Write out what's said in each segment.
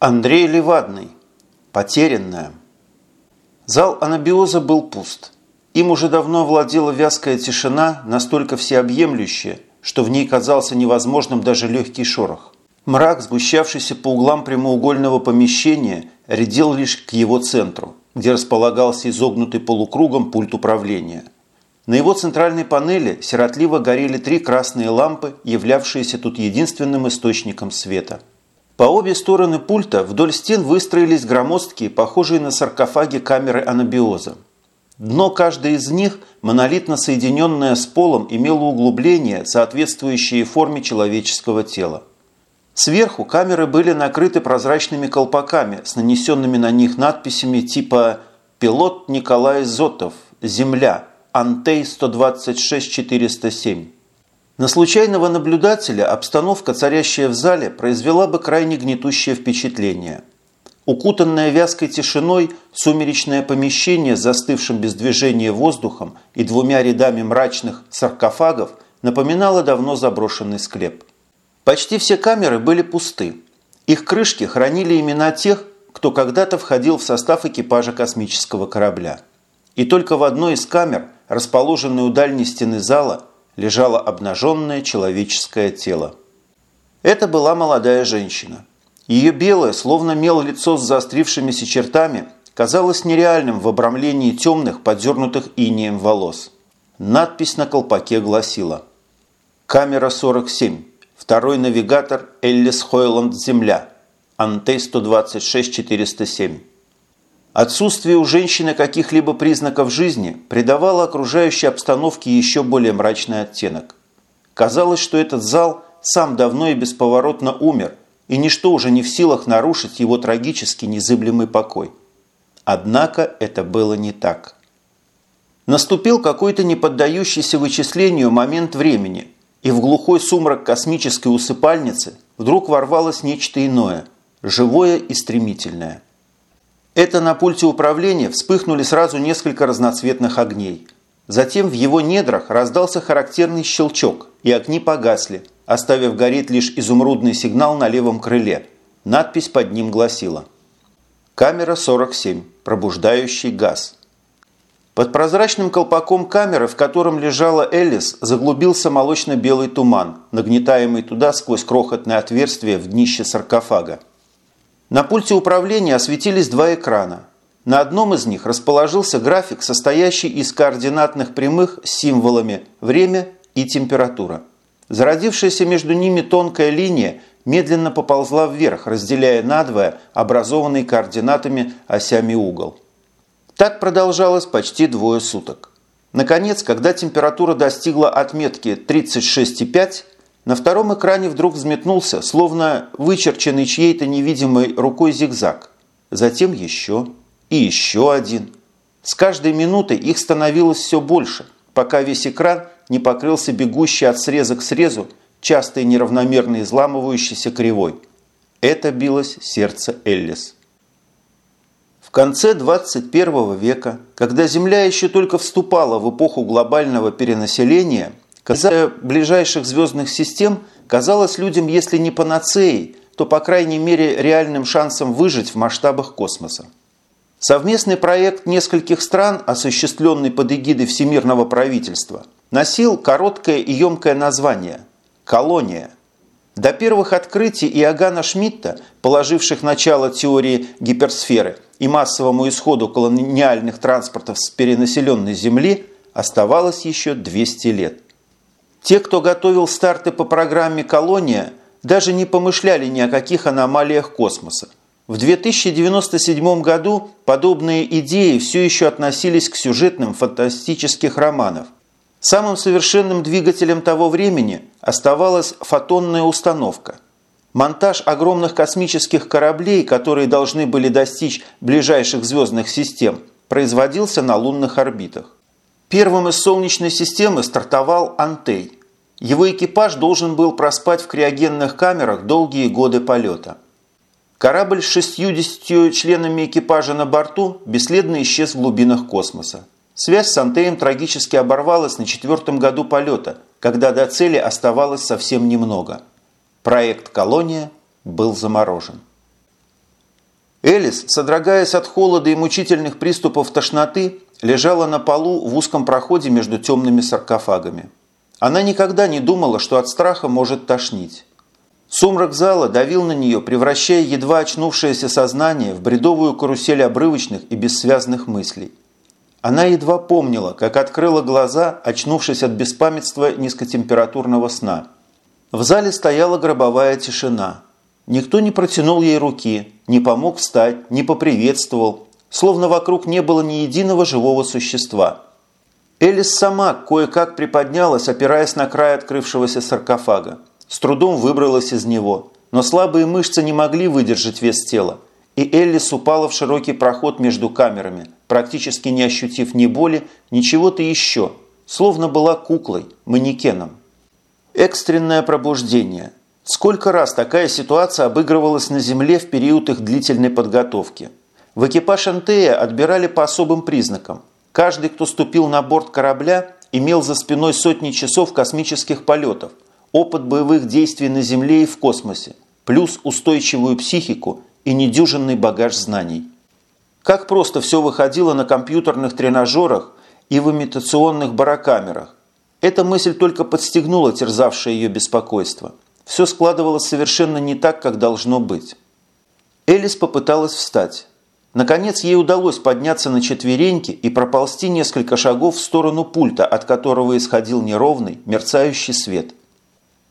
Андрей Левадный. Потерянная. Зал анабиоза был пуст. Им уже давно владела вязкая тишина, настолько всеобъемлющая, что в ней казался невозможным даже легкий шорох. Мрак, сгущавшийся по углам прямоугольного помещения, редел лишь к его центру, где располагался изогнутый полукругом пульт управления. На его центральной панели сиротливо горели три красные лампы, являвшиеся тут единственным источником света – по обе стороны пульта вдоль стен выстроились громоздкие, похожие на саркофаги камеры анабиоза. Дно каждой из них, монолитно соединенное с полом, имело углубление, соответствующее форме человеческого тела. Сверху камеры были накрыты прозрачными колпаками с нанесенными на них надписями типа «Пилот Николай Зотов. Земля. Антей 126-407». На случайного наблюдателя обстановка, царящая в зале, произвела бы крайне гнетущее впечатление. Укутанное вязкой тишиной сумеречное помещение с застывшим без движения воздухом и двумя рядами мрачных саркофагов напоминало давно заброшенный склеп. Почти все камеры были пусты. Их крышки хранили имена тех, кто когда-то входил в состав экипажа космического корабля. И только в одной из камер, расположенной у дальней стены зала, лежало обнаженное человеческое тело. Это была молодая женщина. Ее белое, словно мел лицо с заострившимися чертами, казалось нереальным в обрамлении темных, подернутых инеем волос. Надпись на колпаке гласила «Камера 47. Второй навигатор Эллис Хойланд Земля. Антей 126-407». Отсутствие у женщины каких-либо признаков жизни придавало окружающей обстановке еще более мрачный оттенок. Казалось, что этот зал сам давно и бесповоротно умер, и ничто уже не в силах нарушить его трагически незыблемый покой. Однако это было не так. Наступил какой-то неподдающийся вычислению момент времени, и в глухой сумрак космической усыпальницы вдруг ворвалось нечто иное, живое и стремительное – это на пульте управления вспыхнули сразу несколько разноцветных огней. Затем в его недрах раздался характерный щелчок, и огни погасли, оставив гореть лишь изумрудный сигнал на левом крыле. Надпись под ним гласила «Камера 47. Пробуждающий газ». Под прозрачным колпаком камеры, в котором лежала Эллис, заглубился молочно-белый туман, нагнетаемый туда сквозь крохотное отверстие в днище саркофага. На пульте управления осветились два экрана. На одном из них расположился график, состоящий из координатных прямых с символами «время» и «температура». Зародившаяся между ними тонкая линия медленно поползла вверх, разделяя надвое образованный координатами осями угол. Так продолжалось почти двое суток. Наконец, когда температура достигла отметки 36,5, на втором экране вдруг взметнулся, словно вычерченный чьей-то невидимой рукой зигзаг. Затем еще и еще один. С каждой минутой их становилось все больше, пока весь экран не покрылся бегущий от среза к срезу, часто и неравномерно изламывающейся кривой. Это билось сердце Эллис. В конце 21 века, когда Земля еще только вступала в эпоху глобального перенаселения – Казая ближайших звездных систем казалось людям, если не панацеей, то, по крайней мере, реальным шансом выжить в масштабах космоса. Совместный проект нескольких стран, осуществленный под эгидой Всемирного правительства, носил короткое и емкое название – «Колония». До первых открытий Иоганна Шмидта, положивших начало теории гиперсферы и массовому исходу колониальных транспортов с перенаселенной Земли, оставалось еще 200 лет. Те, кто готовил старты по программе «Колония», даже не помышляли ни о каких аномалиях космоса. В 2097 году подобные идеи все еще относились к сюжетным фантастических романов. Самым совершенным двигателем того времени оставалась фотонная установка. Монтаж огромных космических кораблей, которые должны были достичь ближайших звездных систем, производился на лунных орбитах. Первым из Солнечной системы стартовал «Антей». Его экипаж должен был проспать в криогенных камерах долгие годы полета. Корабль с 60 членами экипажа на борту бесследно исчез в глубинах космоса. Связь с Антеем трагически оборвалась на четвертом году полета, когда до цели оставалось совсем немного. Проект «Колония» был заморожен. Элис, содрогаясь от холода и мучительных приступов тошноты, лежала на полу в узком проходе между темными саркофагами. Она никогда не думала, что от страха может тошнить. Сумрак зала давил на нее, превращая едва очнувшееся сознание в бредовую карусель обрывочных и бессвязных мыслей. Она едва помнила, как открыла глаза, очнувшись от беспамятства низкотемпературного сна. В зале стояла гробовая тишина. Никто не протянул ей руки, не помог встать, не поприветствовал, словно вокруг не было ни единого живого существа. Элис сама кое-как приподнялась, опираясь на край открывшегося саркофага. С трудом выбралась из него, но слабые мышцы не могли выдержать вес тела, и Эллис упала в широкий проход между камерами, практически не ощутив ни боли, ни чего-то еще, словно была куклой, манекеном. Экстренное пробуждение. Сколько раз такая ситуация обыгрывалась на Земле в период их длительной подготовки. В экипаж Антея отбирали по особым признакам. Каждый, кто ступил на борт корабля, имел за спиной сотни часов космических полетов – опыт боевых действий на Земле и в космосе, плюс устойчивую психику и недюжинный багаж знаний. Как просто все выходило на компьютерных тренажерах и в имитационных барокамерах. Эта мысль только подстегнула терзавшее ее беспокойство. Все складывалось совершенно не так, как должно быть. Элис попыталась встать. Наконец ей удалось подняться на четвереньки и проползти несколько шагов в сторону пульта, от которого исходил неровный, мерцающий свет.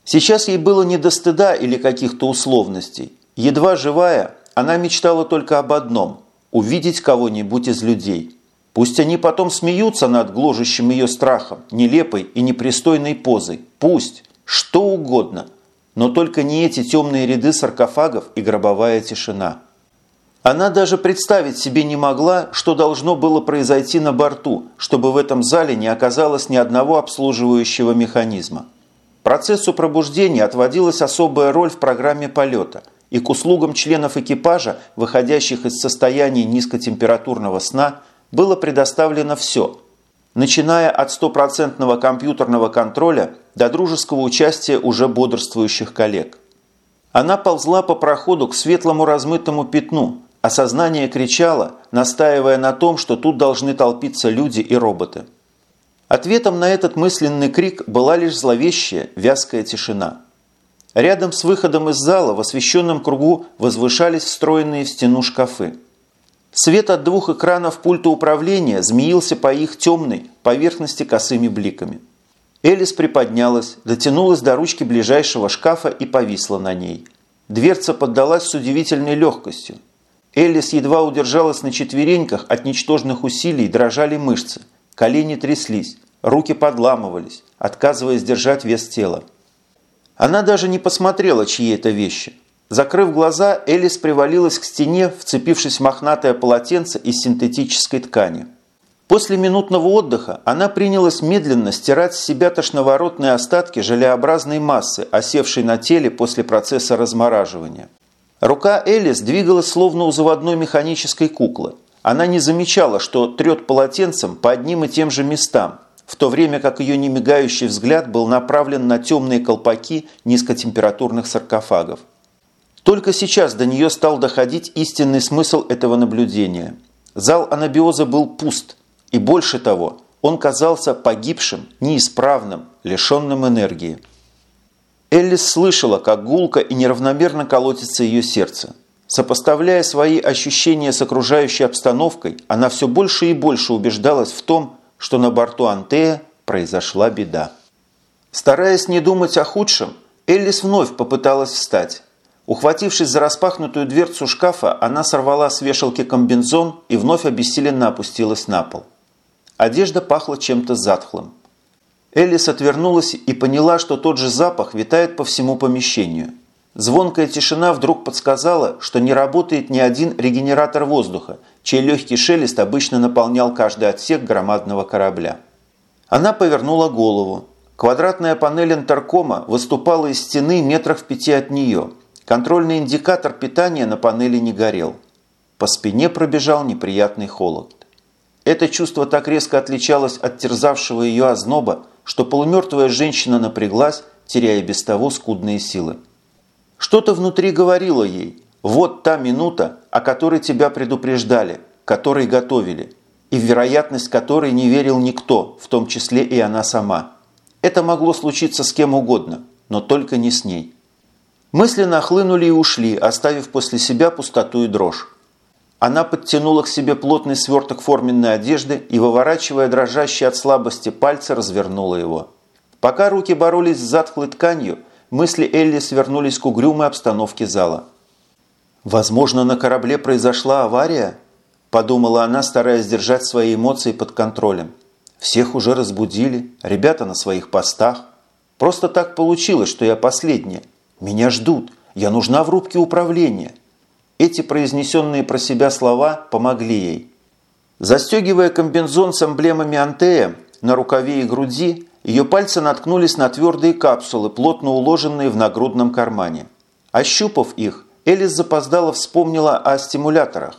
Сейчас ей было не до стыда или каких-то условностей. Едва живая, она мечтала только об одном – увидеть кого-нибудь из людей. Пусть они потом смеются над гложущим ее страхом, нелепой и непристойной позой. Пусть. Что угодно. Но только не эти темные ряды саркофагов и гробовая тишина. Она даже представить себе не могла, что должно было произойти на борту, чтобы в этом зале не оказалось ни одного обслуживающего механизма. Процессу пробуждения отводилась особая роль в программе полета, и к услугам членов экипажа, выходящих из состояния низкотемпературного сна, было предоставлено все, начиная от стопроцентного компьютерного контроля до дружеского участия уже бодрствующих коллег. Она ползла по проходу к светлому размытому пятну, а сознание кричало, настаивая на том, что тут должны толпиться люди и роботы. Ответом на этот мысленный крик была лишь зловещая, вязкая тишина. Рядом с выходом из зала в освещенном кругу возвышались встроенные в стену шкафы. Свет от двух экранов пульта управления змеился по их темной поверхности косыми бликами. Элис приподнялась, дотянулась до ручки ближайшего шкафа и повисла на ней. Дверца поддалась с удивительной легкостью. Элис едва удержалась на четвереньках, от ничтожных усилий дрожали мышцы – Колени тряслись, руки подламывались, отказываясь держать вес тела. Она даже не посмотрела, чьи это вещи. Закрыв глаза, Элис привалилась к стене, вцепившись в мохнатое полотенце из синтетической ткани. После минутного отдыха она принялась медленно стирать с себя тошноворотные остатки желеобразной массы, осевшей на теле после процесса размораживания. Рука Элис двигалась словно у заводной механической куклы – она не замечала, что трет полотенцем по одним и тем же местам, в то время как ее немигающий взгляд был направлен на темные колпаки низкотемпературных саркофагов. Только сейчас до нее стал доходить истинный смысл этого наблюдения. Зал анабиоза был пуст, и больше того, он казался погибшим, неисправным, лишенным энергии. Эллис слышала, как гулко и неравномерно колотится ее сердце. Сопоставляя свои ощущения с окружающей обстановкой, она все больше и больше убеждалась в том, что на борту Антея произошла беда. Стараясь не думать о худшем, Эллис вновь попыталась встать. Ухватившись за распахнутую дверцу шкафа, она сорвала с вешалки комбинзон и вновь обессиленно опустилась на пол. Одежда пахла чем-то затхлым. Эллис отвернулась и поняла, что тот же запах витает по всему помещению – Звонкая тишина вдруг подсказала, что не работает ни один регенератор воздуха, чей легкий шелест обычно наполнял каждый отсек громадного корабля. Она повернула голову. Квадратная панель интеркома выступала из стены метрах в пяти от нее. Контрольный индикатор питания на панели не горел. По спине пробежал неприятный холод. Это чувство так резко отличалось от терзавшего ее озноба, что полумертвая женщина напряглась, теряя без того скудные силы. Что-то внутри говорило ей, Вот та минута, о которой тебя предупреждали, которой готовили, и в вероятность которой не верил никто, в том числе и она сама. Это могло случиться с кем угодно, но только не с ней. Мысли нахлынули и ушли, оставив после себя пустоту и дрожь. Она подтянула к себе плотный сверток форменной одежды и, выворачивая дрожащие от слабости пальцы, развернула его. Пока руки боролись с затхлой тканью, мысли Элли свернулись к угрюмой обстановке зала. «Возможно, на корабле произошла авария?» – подумала она, стараясь держать свои эмоции под контролем. «Всех уже разбудили, ребята на своих постах. Просто так получилось, что я последняя. Меня ждут, я нужна в рубке управления». Эти произнесенные про себя слова помогли ей. Застегивая комбинзон с эмблемами Антея на рукаве и груди, ее пальцы наткнулись на твердые капсулы, плотно уложенные в нагрудном кармане. Ощупав их, Элис запоздала вспомнила о стимуляторах.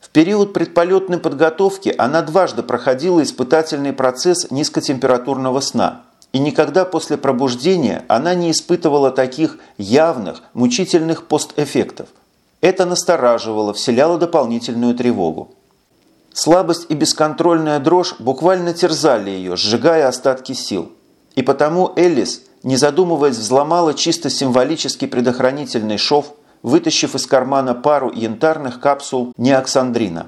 В период предполетной подготовки она дважды проходила испытательный процесс низкотемпературного сна. И никогда после пробуждения она не испытывала таких явных, мучительных постэффектов. Это настораживало, вселяло дополнительную тревогу. Слабость и бесконтрольная дрожь буквально терзали ее, сжигая остатки сил. И потому Эллис, не задумываясь, взломала чисто символический предохранительный шов, вытащив из кармана пару янтарных капсул неоксандрина.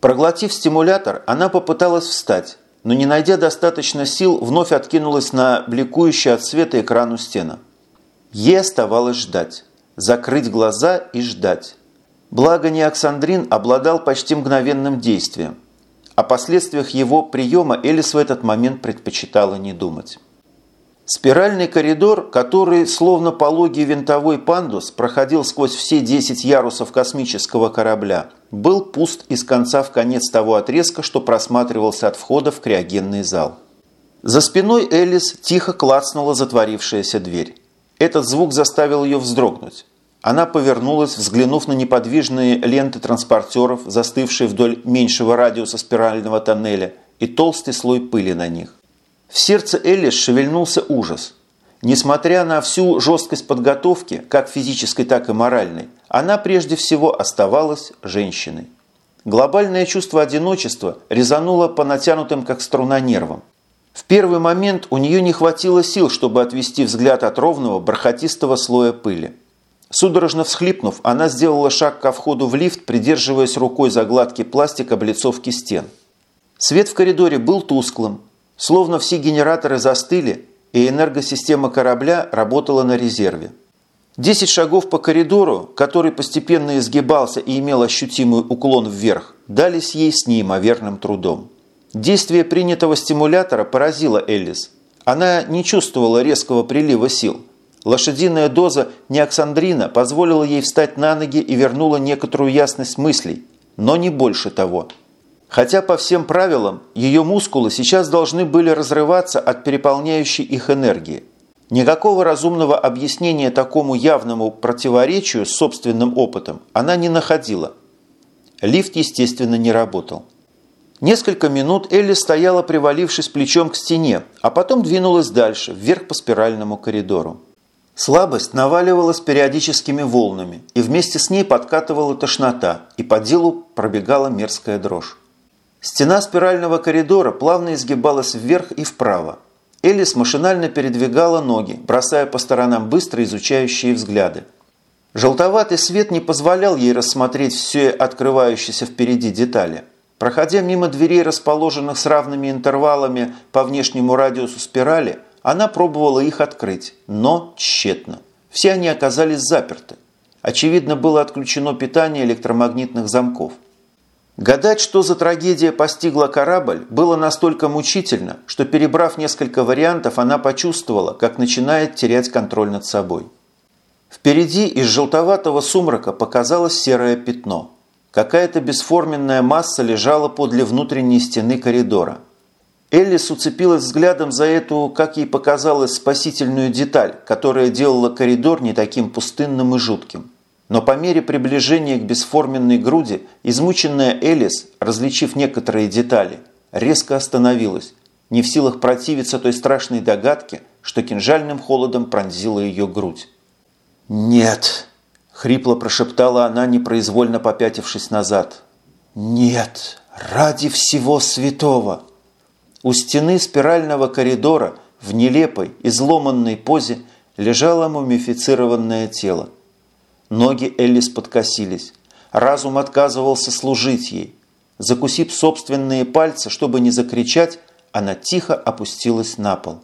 Проглотив стимулятор, она попыталась встать, но не найдя достаточно сил, вновь откинулась на бликующий от света экрану стена. Ей оставалось ждать закрыть глаза и ждать. Благо неоксандрин обладал почти мгновенным действием. О последствиях его приема Элис в этот момент предпочитала не думать. Спиральный коридор, который, словно пологий винтовой пандус, проходил сквозь все 10 ярусов космического корабля, был пуст из конца в конец того отрезка, что просматривался от входа в криогенный зал. За спиной Элис тихо клацнула затворившаяся дверь. Этот звук заставил ее вздрогнуть. Она повернулась, взглянув на неподвижные ленты транспортеров, застывшие вдоль меньшего радиуса спирального тоннеля, и толстый слой пыли на них. В сердце Эллис шевельнулся ужас. Несмотря на всю жесткость подготовки, как физической, так и моральной, она прежде всего оставалась женщиной. Глобальное чувство одиночества резануло по натянутым, как струна, нервам. В первый момент у нее не хватило сил, чтобы отвести взгляд от ровного, бархатистого слоя пыли. Судорожно всхлипнув, она сделала шаг ко входу в лифт, придерживаясь рукой за гладкий пластик облицовки стен. Свет в коридоре был тусклым, словно все генераторы застыли, и энергосистема корабля работала на резерве. Десять шагов по коридору, который постепенно изгибался и имел ощутимый уклон вверх, дались ей с неимоверным трудом. Действие принятого стимулятора поразило Эллис. Она не чувствовала резкого прилива сил – Лошадиная доза неоксандрина позволила ей встать на ноги и вернула некоторую ясность мыслей, но не больше того. Хотя по всем правилам ее мускулы сейчас должны были разрываться от переполняющей их энергии. Никакого разумного объяснения такому явному противоречию с собственным опытом она не находила. Лифт, естественно, не работал. Несколько минут Элли стояла, привалившись плечом к стене, а потом двинулась дальше, вверх по спиральному коридору. Слабость наваливалась периодическими волнами, и вместе с ней подкатывала тошнота, и по делу пробегала мерзкая дрожь. Стена спирального коридора плавно изгибалась вверх и вправо. Элис машинально передвигала ноги, бросая по сторонам быстро изучающие взгляды. Желтоватый свет не позволял ей рассмотреть все открывающиеся впереди детали. Проходя мимо дверей, расположенных с равными интервалами по внешнему радиусу спирали, она пробовала их открыть, но тщетно. Все они оказались заперты. Очевидно, было отключено питание электромагнитных замков. Гадать, что за трагедия постигла корабль, было настолько мучительно, что, перебрав несколько вариантов, она почувствовала, как начинает терять контроль над собой. Впереди из желтоватого сумрака показалось серое пятно. Какая-то бесформенная масса лежала подле внутренней стены коридора – Эллис уцепилась взглядом за эту, как ей показалось, спасительную деталь, которая делала коридор не таким пустынным и жутким. Но по мере приближения к бесформенной груди, измученная Элис, различив некоторые детали, резко остановилась, не в силах противиться той страшной догадке, что кинжальным холодом пронзила ее грудь. «Нет!» – Хрипло прошептала она, непроизвольно попятившись назад. «Нет, ради всего святого!» У стены спирального коридора в нелепой, изломанной позе лежало мумифицированное тело. Ноги Эллис подкосились. Разум отказывался служить ей. Закусив собственные пальцы, чтобы не закричать, она тихо опустилась на пол.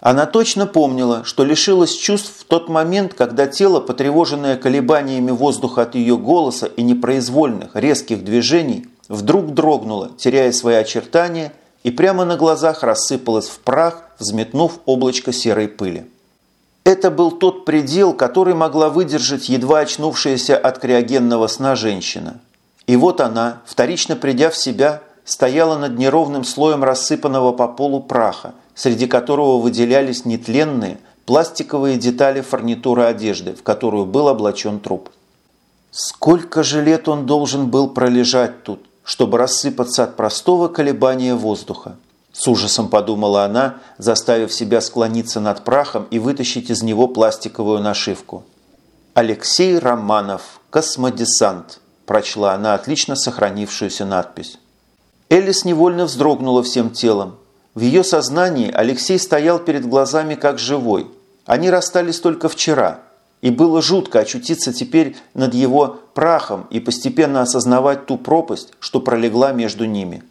Она точно помнила, что лишилась чувств в тот момент, когда тело, потревоженное колебаниями воздуха от ее голоса и непроизвольных, резких движений, вдруг дрогнуло, теряя свои очертания, и прямо на глазах рассыпалось в прах, взметнув облачко серой пыли. Это был тот предел, который могла выдержать едва очнувшаяся от криогенного сна женщина. И вот она, вторично придя в себя, стояла над неровным слоем рассыпанного по полу праха, среди которого выделялись нетленные пластиковые детали фурнитуры одежды, в которую был облачен труп. Сколько же лет он должен был пролежать тут, чтобы рассыпаться от простого колебания воздуха? С ужасом подумала она, заставив себя склониться над прахом и вытащить из него пластиковую нашивку. «Алексей Романов, космодесант», прочла она отлично сохранившуюся надпись. Элис невольно вздрогнула всем телом. В ее сознании Алексей стоял перед глазами как живой. Они расстались только вчера, и было жутко очутиться теперь над его прахом и постепенно осознавать ту пропасть, что пролегла между ними.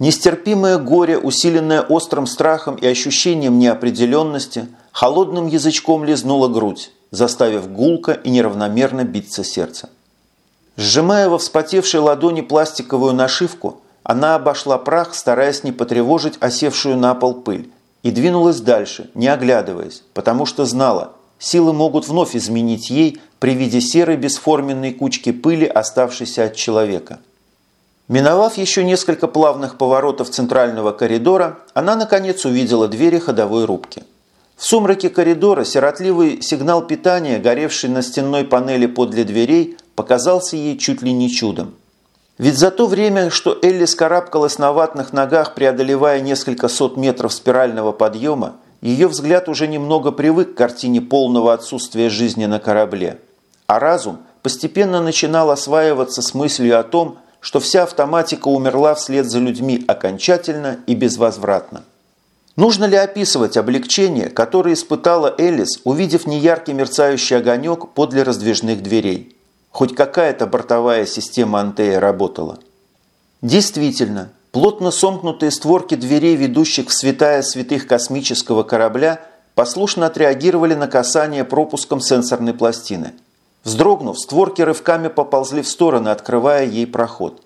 Нестерпимое горе, усиленное острым страхом и ощущением неопределенности, холодным язычком лизнуло грудь, заставив гулко и неравномерно биться сердце. Сжимая во вспотевшей ладони пластиковую нашивку, она обошла прах, стараясь не потревожить осевшую на пол пыль, и двинулась дальше, не оглядываясь, потому что знала, силы могут вновь изменить ей при виде серой бесформенной кучки пыли, оставшейся от человека. Миновав еще несколько плавных поворотов центрального коридора, она наконец увидела двери ходовой рубки. В сумраке коридора сиротливый сигнал питания, горевший на стенной панели подле дверей, показался ей чуть ли не чудом. Ведь за то время, что Элли скарабкалась на ватных ногах, преодолевая несколько сот метров спирального подъема, ее взгляд уже немного привык к картине полного отсутствия жизни на корабле. А разум постепенно начинал осваиваться с мыслью о том, что вся автоматика умерла вслед за людьми окончательно и безвозвратно. Нужно ли описывать облегчение, которое испытала Элис, увидев неяркий мерцающий огонек подле раздвижных дверей? Хоть какая-то бортовая система Антея работала. Действительно, плотно сомкнутые створки дверей, ведущих в святая святых космического корабля, послушно отреагировали на касание пропуском сенсорной пластины. Вздрогнув, створки рывками поползли в стороны, открывая ей проход.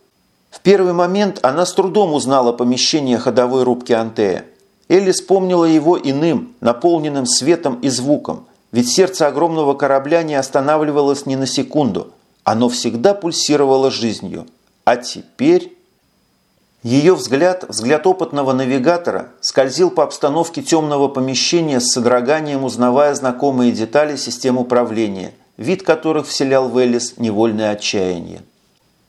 В первый момент она с трудом узнала помещение ходовой рубки Антея. Элли вспомнила его иным, наполненным светом и звуком, ведь сердце огромного корабля не останавливалось ни на секунду – оно всегда пульсировало жизнью. А теперь... Ее взгляд, взгляд опытного навигатора, скользил по обстановке темного помещения с содроганием, узнавая знакомые детали систем управления, вид которых вселял в Элис невольное отчаяние.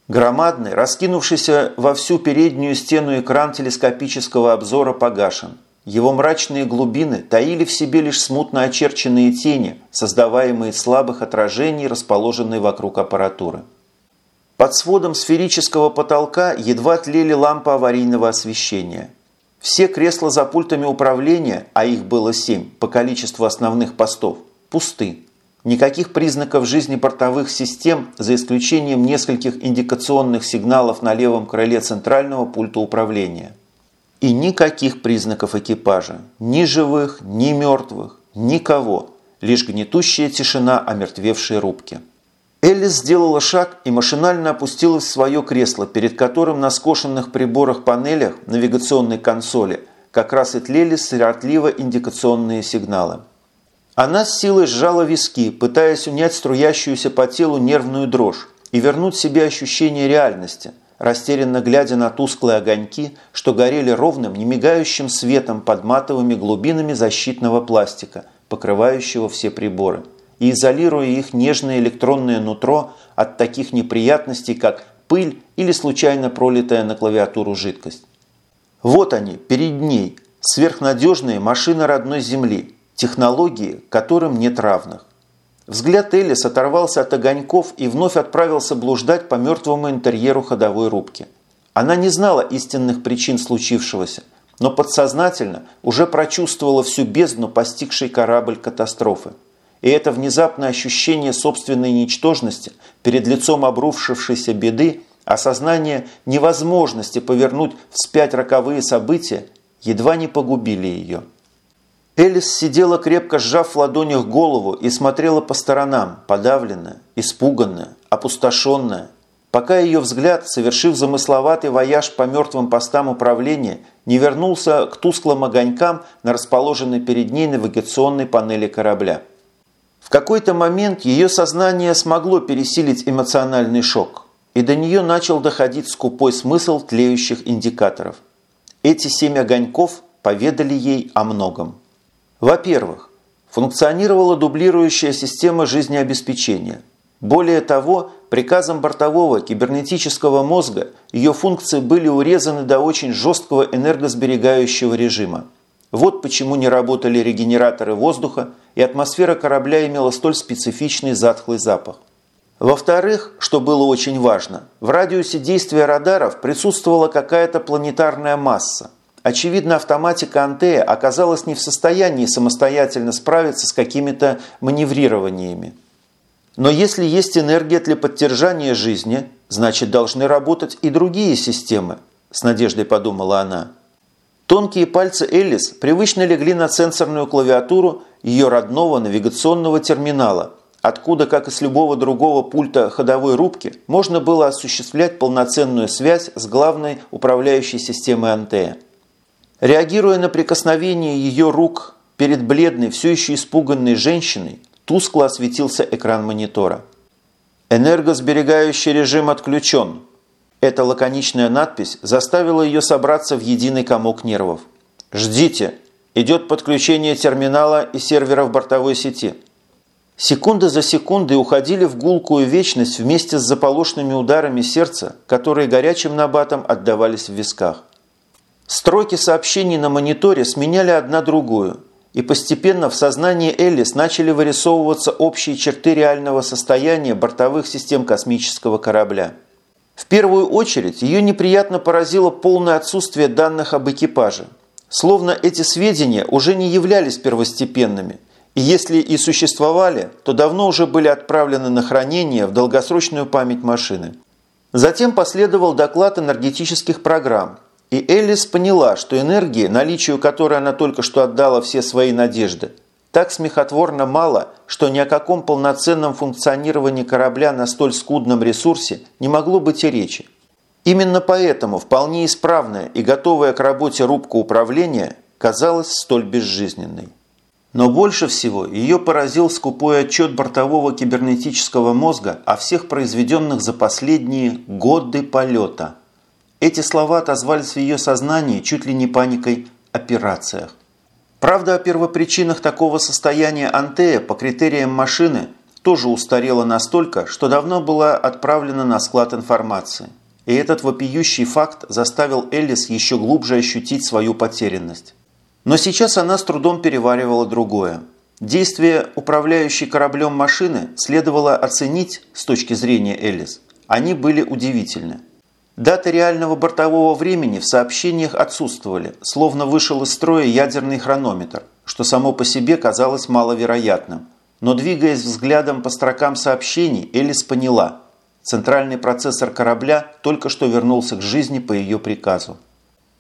Громадный, раскинувшийся во всю переднюю стену экран телескопического обзора погашен – его мрачные глубины таили в себе лишь смутно очерченные тени, создаваемые слабых отражений, расположенные вокруг аппаратуры. Под сводом сферического потолка едва тлели лампы аварийного освещения. Все кресла за пультами управления, а их было семь по количеству основных постов, пусты. Никаких признаков жизни портовых систем, за исключением нескольких индикационных сигналов на левом крыле центрального пульта управления. И никаких признаков экипажа. Ни живых, ни мертвых, никого. Лишь гнетущая тишина омертвевшей рубки. Эллис сделала шаг и машинально опустилась в свое кресло, перед которым на скошенных приборах панелях навигационной консоли как раз и тлели сиротливо индикационные сигналы. Она с силой сжала виски, пытаясь унять струящуюся по телу нервную дрожь и вернуть себе ощущение реальности – растерянно глядя на тусклые огоньки, что горели ровным, немигающим светом под матовыми глубинами защитного пластика, покрывающего все приборы, и изолируя их нежное электронное нутро от таких неприятностей, как пыль или случайно пролитая на клавиатуру жидкость. Вот они, перед ней, сверхнадежные машины родной Земли, технологии, которым нет равных. взгляд Элис оторвался от огоньков и вновь отправился блуждать по мертвому интерьеру ходовой рубки. Она не знала истинных причин случившегося, но подсознательно уже прочувствовала всю бездну постигшей корабль катастрофы. И это внезапное ощущение собственной ничтожности перед лицом обрушившейся беды, осознание невозможности повернуть вспять роковые события едва не погубили ее. Элис сидела крепко сжав в ладонях голову и смотрела по сторонам, подавленная, испуганная, опустошенная, пока ее взгляд, совершив замысловатый вояж по мертвым постам управления, не вернулся к тусклым огонькам на расположенной перед ней навигационной панели корабля. Какой-то момент ее сознание смогло пересилить эмоциональный шок, и до нее начал доходить скупой смысл тлеющих индикаторов. Эти семь огоньков поведали ей о многом. Во-первых, функционировала дублирующая система жизнеобеспечения. Более того, приказом бортового кибернетического мозга ее функции были урезаны до очень жесткого энергосберегающего режима. Вот почему не работали регенераторы воздуха, и атмосфера корабля имела столь специфичный затхлый запах. Во-вторых, что было очень важно, в радиусе действия радаров присутствовала какая-то планетарная масса – Очевидно, автоматика Антея оказалась не в состоянии самостоятельно справиться с какими-то маневрированиями. Но если есть энергия для поддержания жизни, значит должны работать и другие системы, с надеждой подумала она. Тонкие пальцы Элис привычно легли на сенсорную клавиатуру ее родного навигационного терминала, откуда, как и с любого другого пульта ходовой рубки, можно было осуществлять полноценную связь с главной управляющей системой Антея. Реагируя на прикосновение ее рук перед бледной, все еще испуганной женщиной, тускло осветился экран монитора. «Энергосберегающий режим отключен». Эта лаконичная надпись заставила ее собраться в единый комок нервов. «Ждите! Идет подключение терминала и серверов бортовой сети». Секунды за секундой уходили в гулкую вечность вместе с заполошными ударами сердца, которые горячим набатом отдавались в висках. Строки сообщений на мониторе сменяли одна другую, и постепенно в сознании Эллис начали вырисовываться общие черты реального состояния бортовых систем космического корабля. В первую очередь ее неприятно поразило полное отсутствие данных об экипаже. Словно эти сведения уже не являлись первостепенными, и если и существовали, то давно уже были отправлены на хранение в долгосрочную память машины. Затем последовал доклад энергетических программ – и Эллис поняла, что энергии, наличию которой она только что отдала все свои надежды, так смехотворно мало, что ни о каком полноценном функционировании корабля на столь скудном ресурсе не могло быть и речи. Именно поэтому вполне исправная и готовая к работе рубка управления казалась столь безжизненной. Но больше всего ее поразил скупой отчет бортового кибернетического мозга о всех произведенных за последние годы полета – эти слова отозвались в ее сознании чуть ли не паникой операциях. Правда, о первопричинах такого состояния Антея по критериям машины тоже устарела настолько, что давно была отправлена на склад информации. И этот вопиющий факт заставил Эллис еще глубже ощутить свою потерянность. Но сейчас она с трудом переваривала другое. Действия управляющей кораблем машины следовало оценить с точки зрения Эллис. Они были удивительны. Даты реального бортового времени в сообщениях отсутствовали, словно вышел из строя ядерный хронометр, что само по себе казалось маловероятным. Но двигаясь взглядом по строкам сообщений, Элис поняла – центральный процессор корабля только что вернулся к жизни по ее приказу.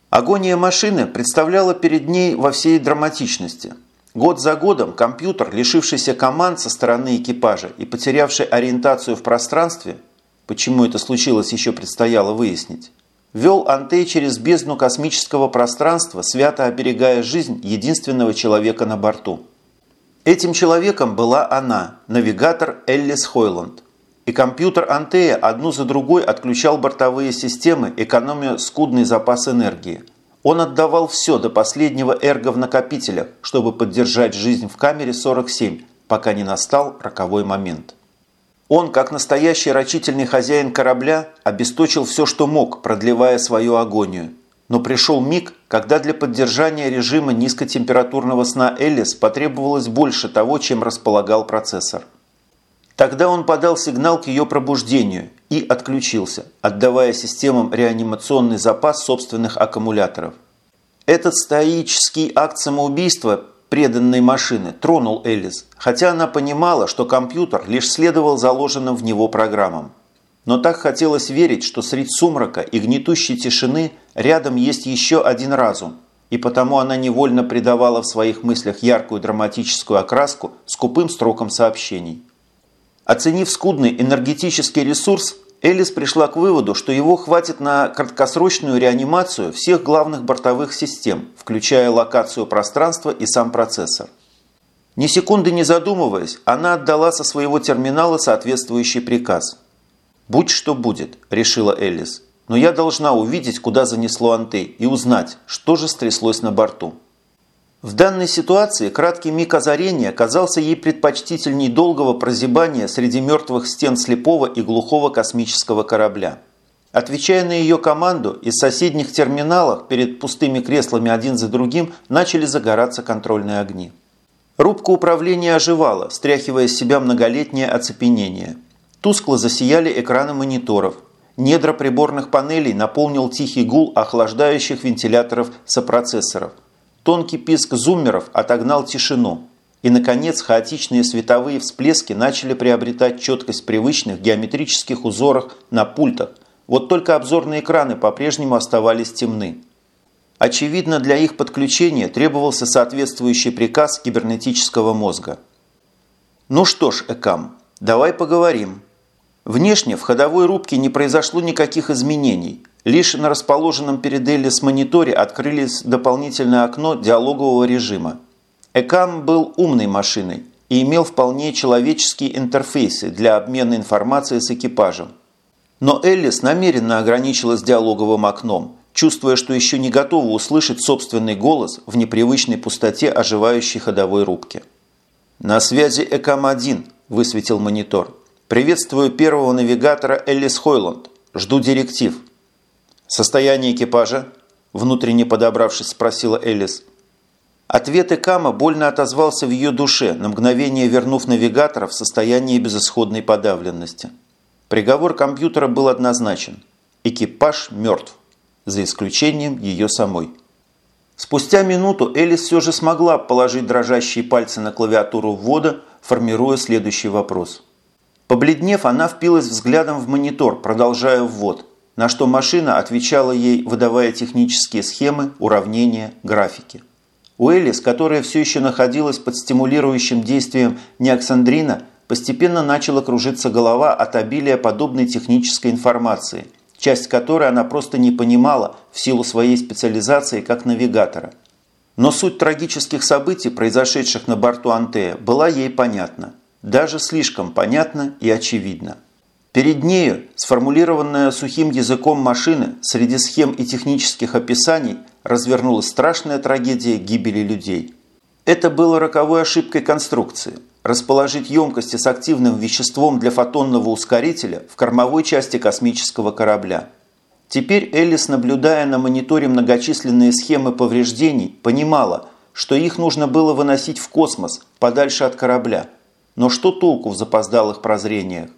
Агония машины представляла перед ней во всей драматичности. Год за годом компьютер, лишившийся команд со стороны экипажа и потерявший ориентацию в пространстве, Почему это случилось, еще предстояло выяснить. Вел Антей через бездну космического пространства, свято оберегая жизнь единственного человека на борту. Этим человеком была она, навигатор Эллис Хойланд. И компьютер Антея одну за другой отключал бортовые системы, экономя скудный запас энергии. Он отдавал все до последнего эрго в накопителях, чтобы поддержать жизнь в камере 47, пока не настал роковой момент. Он, как настоящий рачительный хозяин корабля, обесточил все, что мог, продлевая свою агонию. Но пришел миг, когда для поддержания режима низкотемпературного сна Эллис потребовалось больше того, чем располагал процессор. Тогда он подал сигнал к ее пробуждению и отключился, отдавая системам реанимационный запас собственных аккумуляторов. Этот стоический акт самоубийства преданной машины тронул Элис, хотя она понимала, что компьютер лишь следовал заложенным в него программам. Но так хотелось верить, что среди сумрака и гнетущей тишины рядом есть еще один разум, и потому она невольно придавала в своих мыслях яркую драматическую окраску скупым строкам сообщений. Оценив скудный энергетический ресурс, Элис пришла к выводу, что его хватит на краткосрочную реанимацию всех главных бортовых систем, включая локацию пространства и сам процессор. Ни секунды не задумываясь, она отдала со своего терминала соответствующий приказ. «Будь что будет», – решила Элис, – «но я должна увидеть, куда занесло Антей, и узнать, что же стряслось на борту». В данной ситуации краткий миг озарения казался ей предпочтительней долгого прозябания среди мертвых стен слепого и глухого космического корабля. Отвечая на ее команду, из соседних терминалов перед пустыми креслами один за другим начали загораться контрольные огни. Рубка управления оживала, стряхивая с себя многолетнее оцепенение. Тускло засияли экраны мониторов. Недра приборных панелей наполнил тихий гул охлаждающих вентиляторов сопроцессоров – Тонкий писк зуммеров отогнал тишину. И, наконец, хаотичные световые всплески начали приобретать четкость привычных геометрических узорах на пультах. Вот только обзорные экраны по-прежнему оставались темны. Очевидно, для их подключения требовался соответствующий приказ кибернетического мозга. Ну что ж, Экам, давай поговорим. Внешне в ходовой рубке не произошло никаких изменений. Лишь на расположенном перед Эллис мониторе открылись дополнительное окно диалогового режима. Экам был умной машиной и имел вполне человеческие интерфейсы для обмена информацией с экипажем. Но Эллис намеренно ограничилась диалоговым окном, чувствуя, что еще не готова услышать собственный голос в непривычной пустоте оживающей ходовой рубки. «На связи Экам-1», – высветил монитор. «Приветствую первого навигатора Эллис Хойланд. Жду директив». «Состояние экипажа?» – внутренне подобравшись, спросила Элис. Ответ Экама больно отозвался в ее душе, на мгновение вернув навигатора в состояние безысходной подавленности. Приговор компьютера был однозначен. Экипаж мертв, за исключением ее самой. Спустя минуту Элис все же смогла положить дрожащие пальцы на клавиатуру ввода, формируя следующий вопрос. Побледнев, она впилась взглядом в монитор, продолжая ввод на что машина отвечала ей, выдавая технические схемы, уравнения, графики. У Элис, которая все еще находилась под стимулирующим действием неоксандрина, постепенно начала кружиться голова от обилия подобной технической информации, часть которой она просто не понимала в силу своей специализации как навигатора. Но суть трагических событий, произошедших на борту Антея, была ей понятна. Даже слишком понятна и очевидна. Перед нею, сформулированная сухим языком машины, среди схем и технических описаний, развернулась страшная трагедия гибели людей. Это было роковой ошибкой конструкции – расположить емкости с активным веществом для фотонного ускорителя в кормовой части космического корабля. Теперь Эллис, наблюдая на мониторе многочисленные схемы повреждений, понимала, что их нужно было выносить в космос, подальше от корабля. Но что толку в запоздалых прозрениях?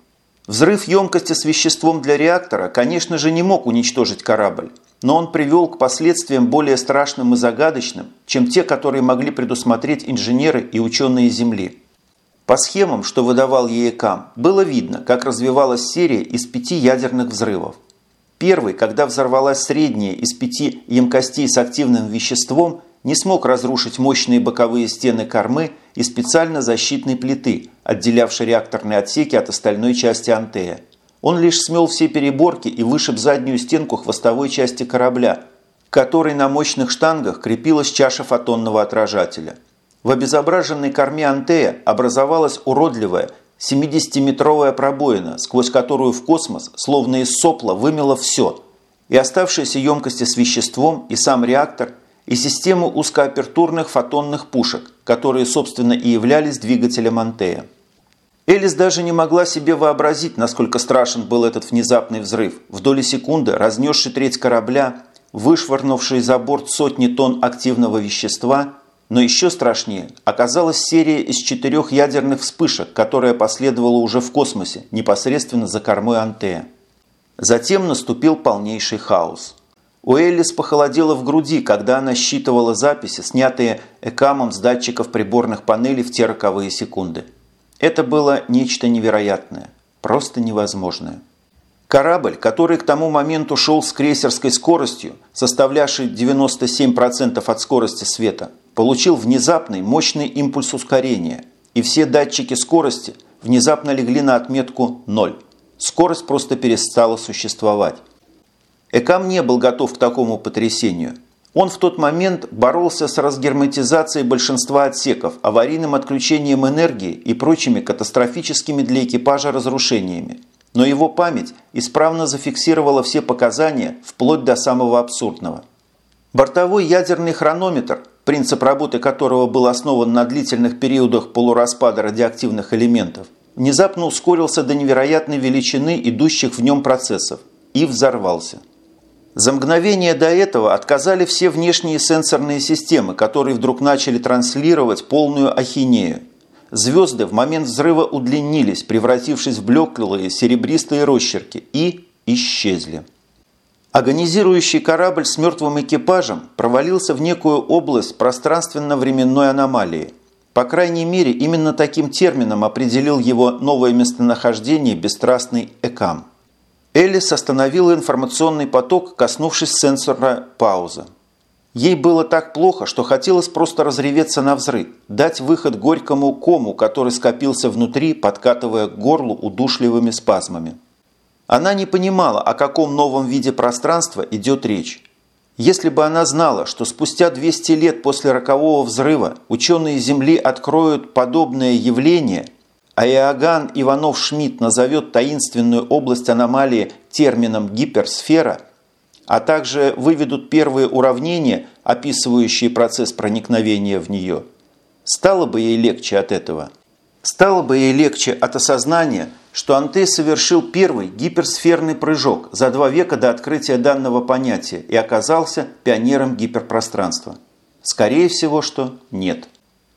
Взрыв емкости с веществом для реактора, конечно же, не мог уничтожить корабль, но он привел к последствиям более страшным и загадочным, чем те, которые могли предусмотреть инженеры и ученые Земли. По схемам, что выдавал ЕЭКАМ, было видно, как развивалась серия из пяти ядерных взрывов. Первый, когда взорвалась средняя из пяти емкостей с активным веществом – не смог разрушить мощные боковые стены кормы и специально защитной плиты, отделявшей реакторные отсеки от остальной части антея. Он лишь смел все переборки и вышиб заднюю стенку хвостовой части корабля, которой на мощных штангах крепилась чаша фотонного отражателя. В обезображенной корме антея образовалась уродливая 70-метровая пробоина, сквозь которую в космос, словно из сопла, вымело все. И оставшиеся емкости с веществом, и сам реактор – и систему узкоапертурных фотонных пушек, которые, собственно, и являлись двигателем Антея. Элис даже не могла себе вообразить, насколько страшен был этот внезапный взрыв, в доли секунды разнесший треть корабля, вышвырнувший за борт сотни тонн активного вещества, Но еще страшнее оказалась серия из четырех ядерных вспышек, которая последовала уже в космосе, непосредственно за кормой Антея. Затем наступил полнейший хаос. У Эллис похолодело в груди, когда она считывала записи, снятые Экамом с датчиков приборных панелей в те роковые секунды. Это было нечто невероятное, просто невозможное. Корабль, который к тому моменту шел с крейсерской скоростью, составлявшей 97% от скорости света, получил внезапный мощный импульс ускорения, и все датчики скорости внезапно легли на отметку 0. Скорость просто перестала существовать. Экам не был готов к такому потрясению. Он в тот момент боролся с разгерметизацией большинства отсеков, аварийным отключением энергии и прочими катастрофическими для экипажа разрушениями. Но его память исправно зафиксировала все показания вплоть до самого абсурдного. Бортовой ядерный хронометр принцип работы которого был основан на длительных периодах полураспада радиоактивных элементов, внезапно ускорился до невероятной величины идущих в нем процессов и взорвался. За мгновение до этого отказали все внешние сенсорные системы, которые вдруг начали транслировать полную ахинею. Звезды в момент взрыва удлинились, превратившись в блеклые серебристые росчерки, и исчезли. Агонизирующий корабль с мертвым экипажем провалился в некую область пространственно-временной аномалии. По крайней мере, именно таким термином определил его новое местонахождение бесстрастный Экам. Элис остановила информационный поток, коснувшись сенсора пауза. Ей было так плохо, что хотелось просто разреветься на взрыв, дать выход горькому кому, который скопился внутри, подкатывая к горлу удушливыми спазмами. Она не понимала, о каком новом виде пространства идет речь. Если бы она знала, что спустя 200 лет после рокового взрыва ученые Земли откроют подобное явление, а Иоганн Иванов-Шмидт назовет таинственную область аномалии термином «гиперсфера», а также выведут первые уравнения, описывающие процесс проникновения в нее, стало бы ей легче от этого. Стало бы ей легче от осознания – что Антей совершил первый гиперсферный прыжок за два века до открытия данного понятия и оказался пионером гиперпространства? Скорее всего, что нет.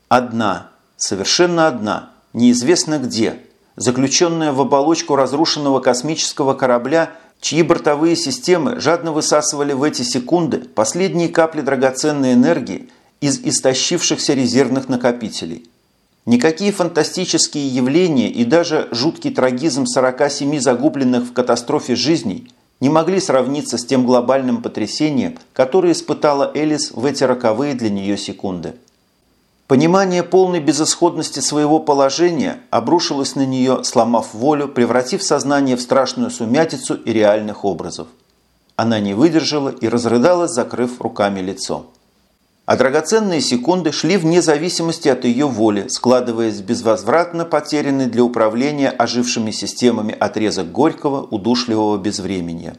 Одна, совершенно одна, неизвестно где, заключенная в оболочку разрушенного космического корабля, чьи бортовые системы жадно высасывали в эти секунды последние капли драгоценной энергии из истощившихся резервных накопителей – Никакие фантастические явления и даже жуткий трагизм 47 загубленных в катастрофе жизней не могли сравниться с тем глобальным потрясением, которое испытала Элис в эти роковые для нее секунды. Понимание полной безысходности своего положения обрушилось на нее, сломав волю, превратив сознание в страшную сумятицу и реальных образов. Она не выдержала и разрыдалась, закрыв руками лицо. А драгоценные секунды шли вне зависимости от ее воли, складываясь безвозвратно потерянный для управления ожившими системами отрезок горького, удушливого безвременья.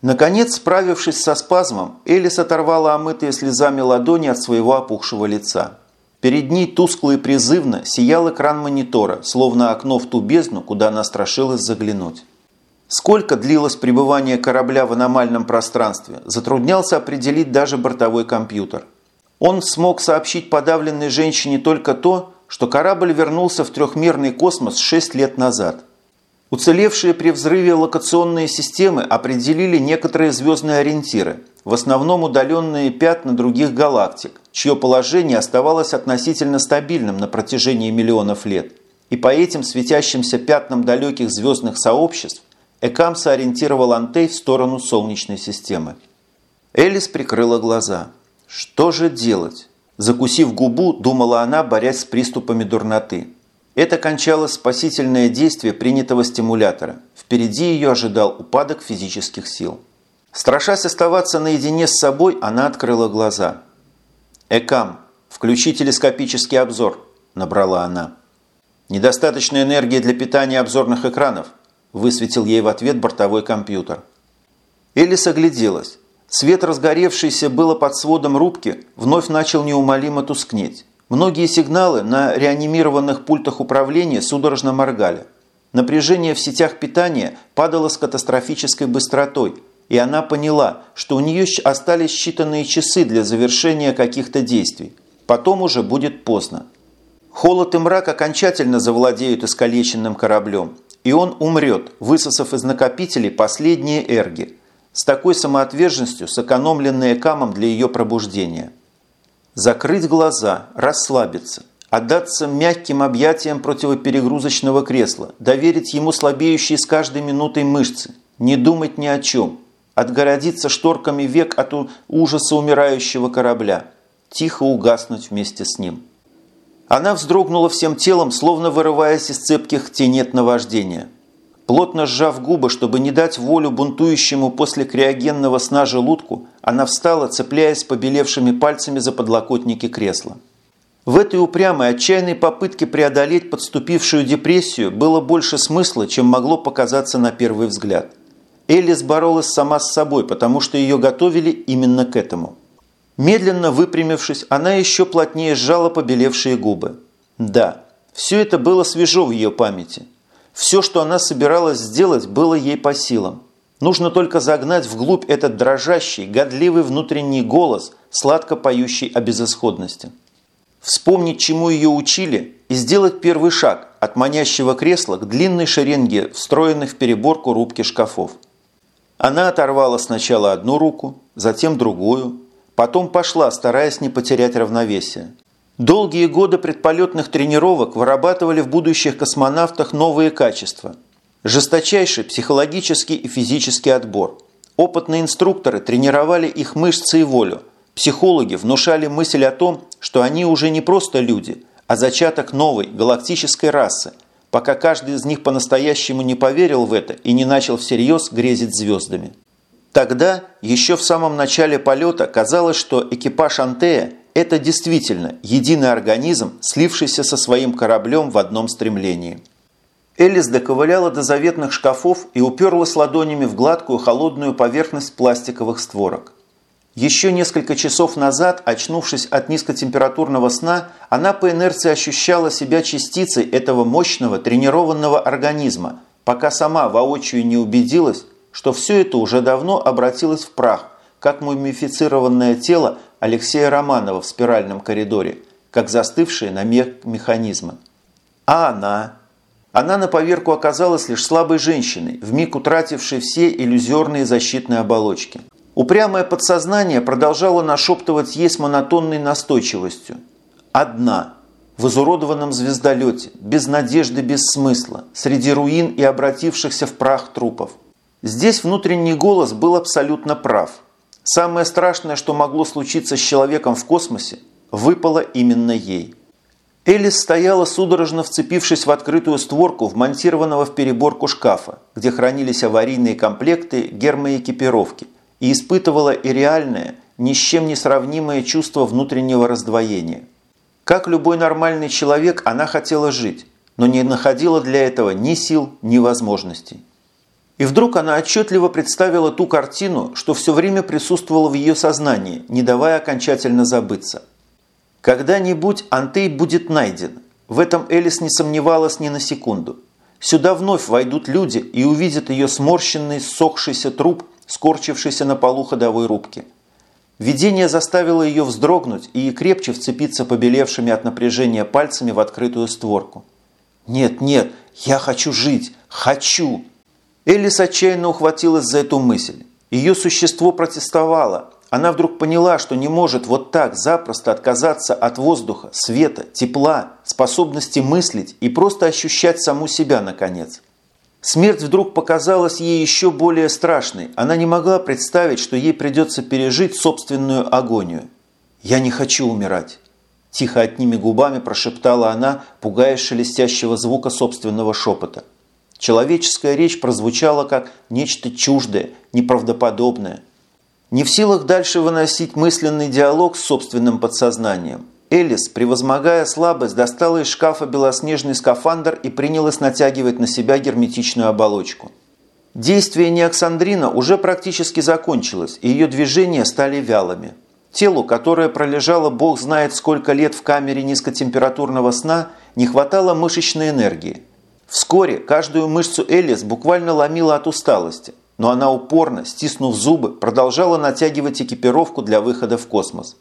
Наконец, справившись со спазмом, Элис оторвала омытые слезами ладони от своего опухшего лица. Перед ней тускло и призывно сиял экран монитора, словно окно в ту бездну, куда она страшилась заглянуть. Сколько длилось пребывание корабля в аномальном пространстве, затруднялся определить даже бортовой компьютер. Он смог сообщить подавленной женщине только то, что корабль вернулся в трехмерный космос 6 лет назад. Уцелевшие при взрыве локационные системы определили некоторые звездные ориентиры, в основном удаленные пятна других галактик, чье положение оставалось относительно стабильным на протяжении миллионов лет. И по этим светящимся пятнам далеких звездных сообществ Экам сориентировал Антей в сторону Солнечной системы. Элис прикрыла глаза. Что же делать? Закусив губу, думала она, борясь с приступами дурноты. Это кончалось спасительное действие принятого стимулятора. Впереди ее ожидал упадок физических сил. Страшась оставаться наедине с собой, она открыла глаза. «Экам, включи телескопический обзор», – набрала она. «Недостаточно энергии для питания обзорных экранов», высветил ей в ответ бортовой компьютер. Элис огляделась. Свет, разгоревшийся было под сводом рубки, вновь начал неумолимо тускнеть. Многие сигналы на реанимированных пультах управления судорожно моргали. Напряжение в сетях питания падало с катастрофической быстротой, и она поняла, что у нее остались считанные часы для завершения каких-то действий. потом уже будет поздно. Холод и мрак окончательно завладеют искалеченным кораблем, и он умрет, высосав из накопителей последние эрги, с такой самоотверженностью, сэкономленные камом для ее пробуждения. Закрыть глаза, расслабиться, отдаться мягким объятиям противоперегрузочного кресла, доверить ему слабеющие с каждой минутой мышцы, не думать ни о чем, отгородиться шторками век от ужаса умирающего корабля, тихо угаснуть вместе с ним. Она вздрогнула всем телом, словно вырываясь из цепких тенет наваждения. Плотно сжав губы, чтобы не дать волю бунтующему после криогенного сна желудку, она встала, цепляясь побелевшими пальцами за подлокотники кресла. В этой упрямой, отчаянной попытке преодолеть подступившую депрессию было больше смысла, чем могло показаться на первый взгляд. Элис боролась сама с собой, потому что ее готовили именно к этому. Медленно выпрямившись, она еще плотнее сжала побелевшие губы. Да, все это было свежо в ее памяти. Все, что она собиралась сделать, было ей по силам. Нужно только загнать вглубь этот дрожащий, годливый внутренний голос, сладко поющий о безысходности. Вспомнить, чему ее учили, и сделать первый шаг от манящего кресла к длинной шеренге, встроенных в переборку рубки шкафов. Она оторвала сначала одну руку, затем другую, Потом пошла, стараясь не потерять равновесие. Долгие годы предполетных тренировок вырабатывали в будущих космонавтах новые качества. Жесточайший психологический и физический отбор. Опытные инструкторы тренировали их мышцы и волю. Психологи внушали мысль о том, что они уже не просто люди, а зачаток новой галактической расы, пока каждый из них по-настоящему не поверил в это и не начал всерьез грезить звездами. Тогда, еще в самом начале полета, казалось, что экипаж Антея – это действительно единый организм, слившийся со своим кораблем в одном стремлении. Элис доковыляла до заветных шкафов и уперлась ладонями в гладкую холодную поверхность пластиковых створок. Еще несколько часов назад, очнувшись от низкотемпературного сна, она по инерции ощущала себя частицей этого мощного тренированного организма, пока сама воочию не убедилась, что все это уже давно обратилось в прах, как мумифицированное тело Алексея Романова в спиральном коридоре, как застывшие на мех механизмы. А она? Она на поверку оказалась лишь слабой женщиной, вмиг утратившей все иллюзорные защитные оболочки. Упрямое подсознание продолжало нашептывать ей с монотонной настойчивостью. Одна, в изуродованном звездолете, без надежды, без смысла, среди руин и обратившихся в прах трупов. Здесь внутренний голос был абсолютно прав. Самое страшное, что могло случиться с человеком в космосе, выпало именно ей. Элис стояла, судорожно вцепившись в открытую створку вмонтированного в переборку шкафа, где хранились аварийные комплекты гермоэкипировки, и испытывала и реальное, ни с чем не сравнимое чувство внутреннего раздвоения. Как любой нормальный человек, она хотела жить, но не находила для этого ни сил, ни возможностей. И вдруг она отчетливо представила ту картину, что все время присутствовала в ее сознании, не давая окончательно забыться. Когда-нибудь Антей будет найден. В этом Элис не сомневалась ни на секунду. Сюда вновь войдут люди и увидят ее сморщенный, сохшийся труп, скорчившийся на полу ходовой рубки. Видение заставило ее вздрогнуть и крепче вцепиться побелевшими от напряжения пальцами в открытую створку. «Нет, нет, я хочу жить! Хочу!» Элис отчаянно ухватилась за эту мысль. Ее существо протестовало. Она вдруг поняла, что не может вот так запросто отказаться от воздуха, света, тепла, способности мыслить и просто ощущать саму себя, наконец. Смерть вдруг показалась ей еще более страшной. Она не могла представить, что ей придется пережить собственную агонию. «Я не хочу умирать», – тихо одними губами прошептала она, пугаясь шелестящего звука собственного шепота. Человеческая речь прозвучала как нечто чуждое, неправдоподобное. Не в силах дальше выносить мысленный диалог с собственным подсознанием, Элис, превозмогая слабость, достала из шкафа белоснежный скафандр и принялась натягивать на себя герметичную оболочку. Действие неоксандрина уже практически закончилось, и ее движения стали вялыми. Телу, которое пролежало бог знает сколько лет в камере низкотемпературного сна, не хватало мышечной энергии. Вскоре каждую мышцу Элис буквально ломила от усталости, но она упорно, стиснув зубы, продолжала натягивать экипировку для выхода в космос.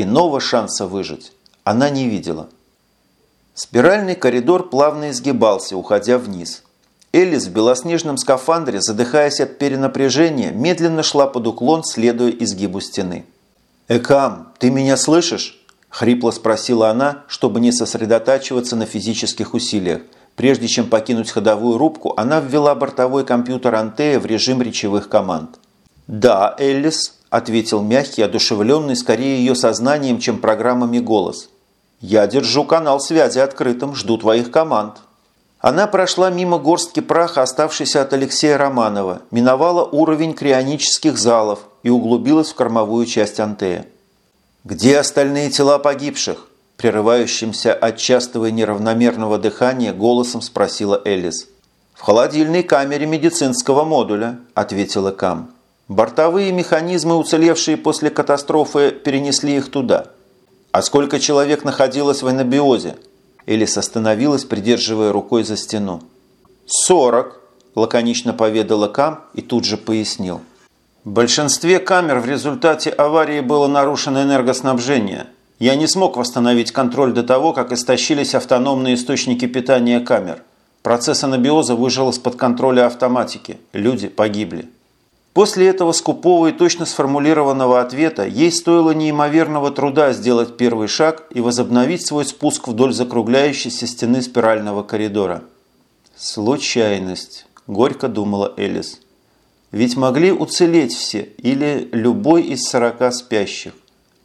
Иного шанса выжить она не видела. Спиральный коридор плавно изгибался, уходя вниз. Элис в белоснежном скафандре, задыхаясь от перенапряжения, медленно шла под уклон, следуя изгибу стены. «Экам, ты меня слышишь?» – хрипло спросила она, чтобы не сосредотачиваться на физических усилиях. Прежде чем покинуть ходовую рубку, она ввела бортовой компьютер Антея в режим речевых команд. «Да, Эллис», – ответил мягкий, одушевленный скорее ее сознанием, чем программами голос. «Я держу канал связи открытым, жду твоих команд». Она прошла мимо горстки праха, оставшейся от Алексея Романова, миновала уровень крионических залов и углубилась в кормовую часть Антея. «Где остальные тела погибших?» Прерывающимся от частого и неравномерного дыхания голосом спросила Элис. «В холодильной камере медицинского модуля», – ответила Кам. «Бортовые механизмы, уцелевшие после катастрофы, перенесли их туда». «А сколько человек находилось в анабиозе?» Элис остановилась, придерживая рукой за стену. «Сорок», – лаконично поведала Кам и тут же пояснил. В большинстве камер в результате аварии было нарушено энергоснабжение – я не смог восстановить контроль до того, как истощились автономные источники питания камер. Процесс анабиоза выжил из-под контроля автоматики. Люди погибли. После этого скупого и точно сформулированного ответа ей стоило неимоверного труда сделать первый шаг и возобновить свой спуск вдоль закругляющейся стены спирального коридора. «Случайность», – горько думала Элис. «Ведь могли уцелеть все или любой из сорока спящих,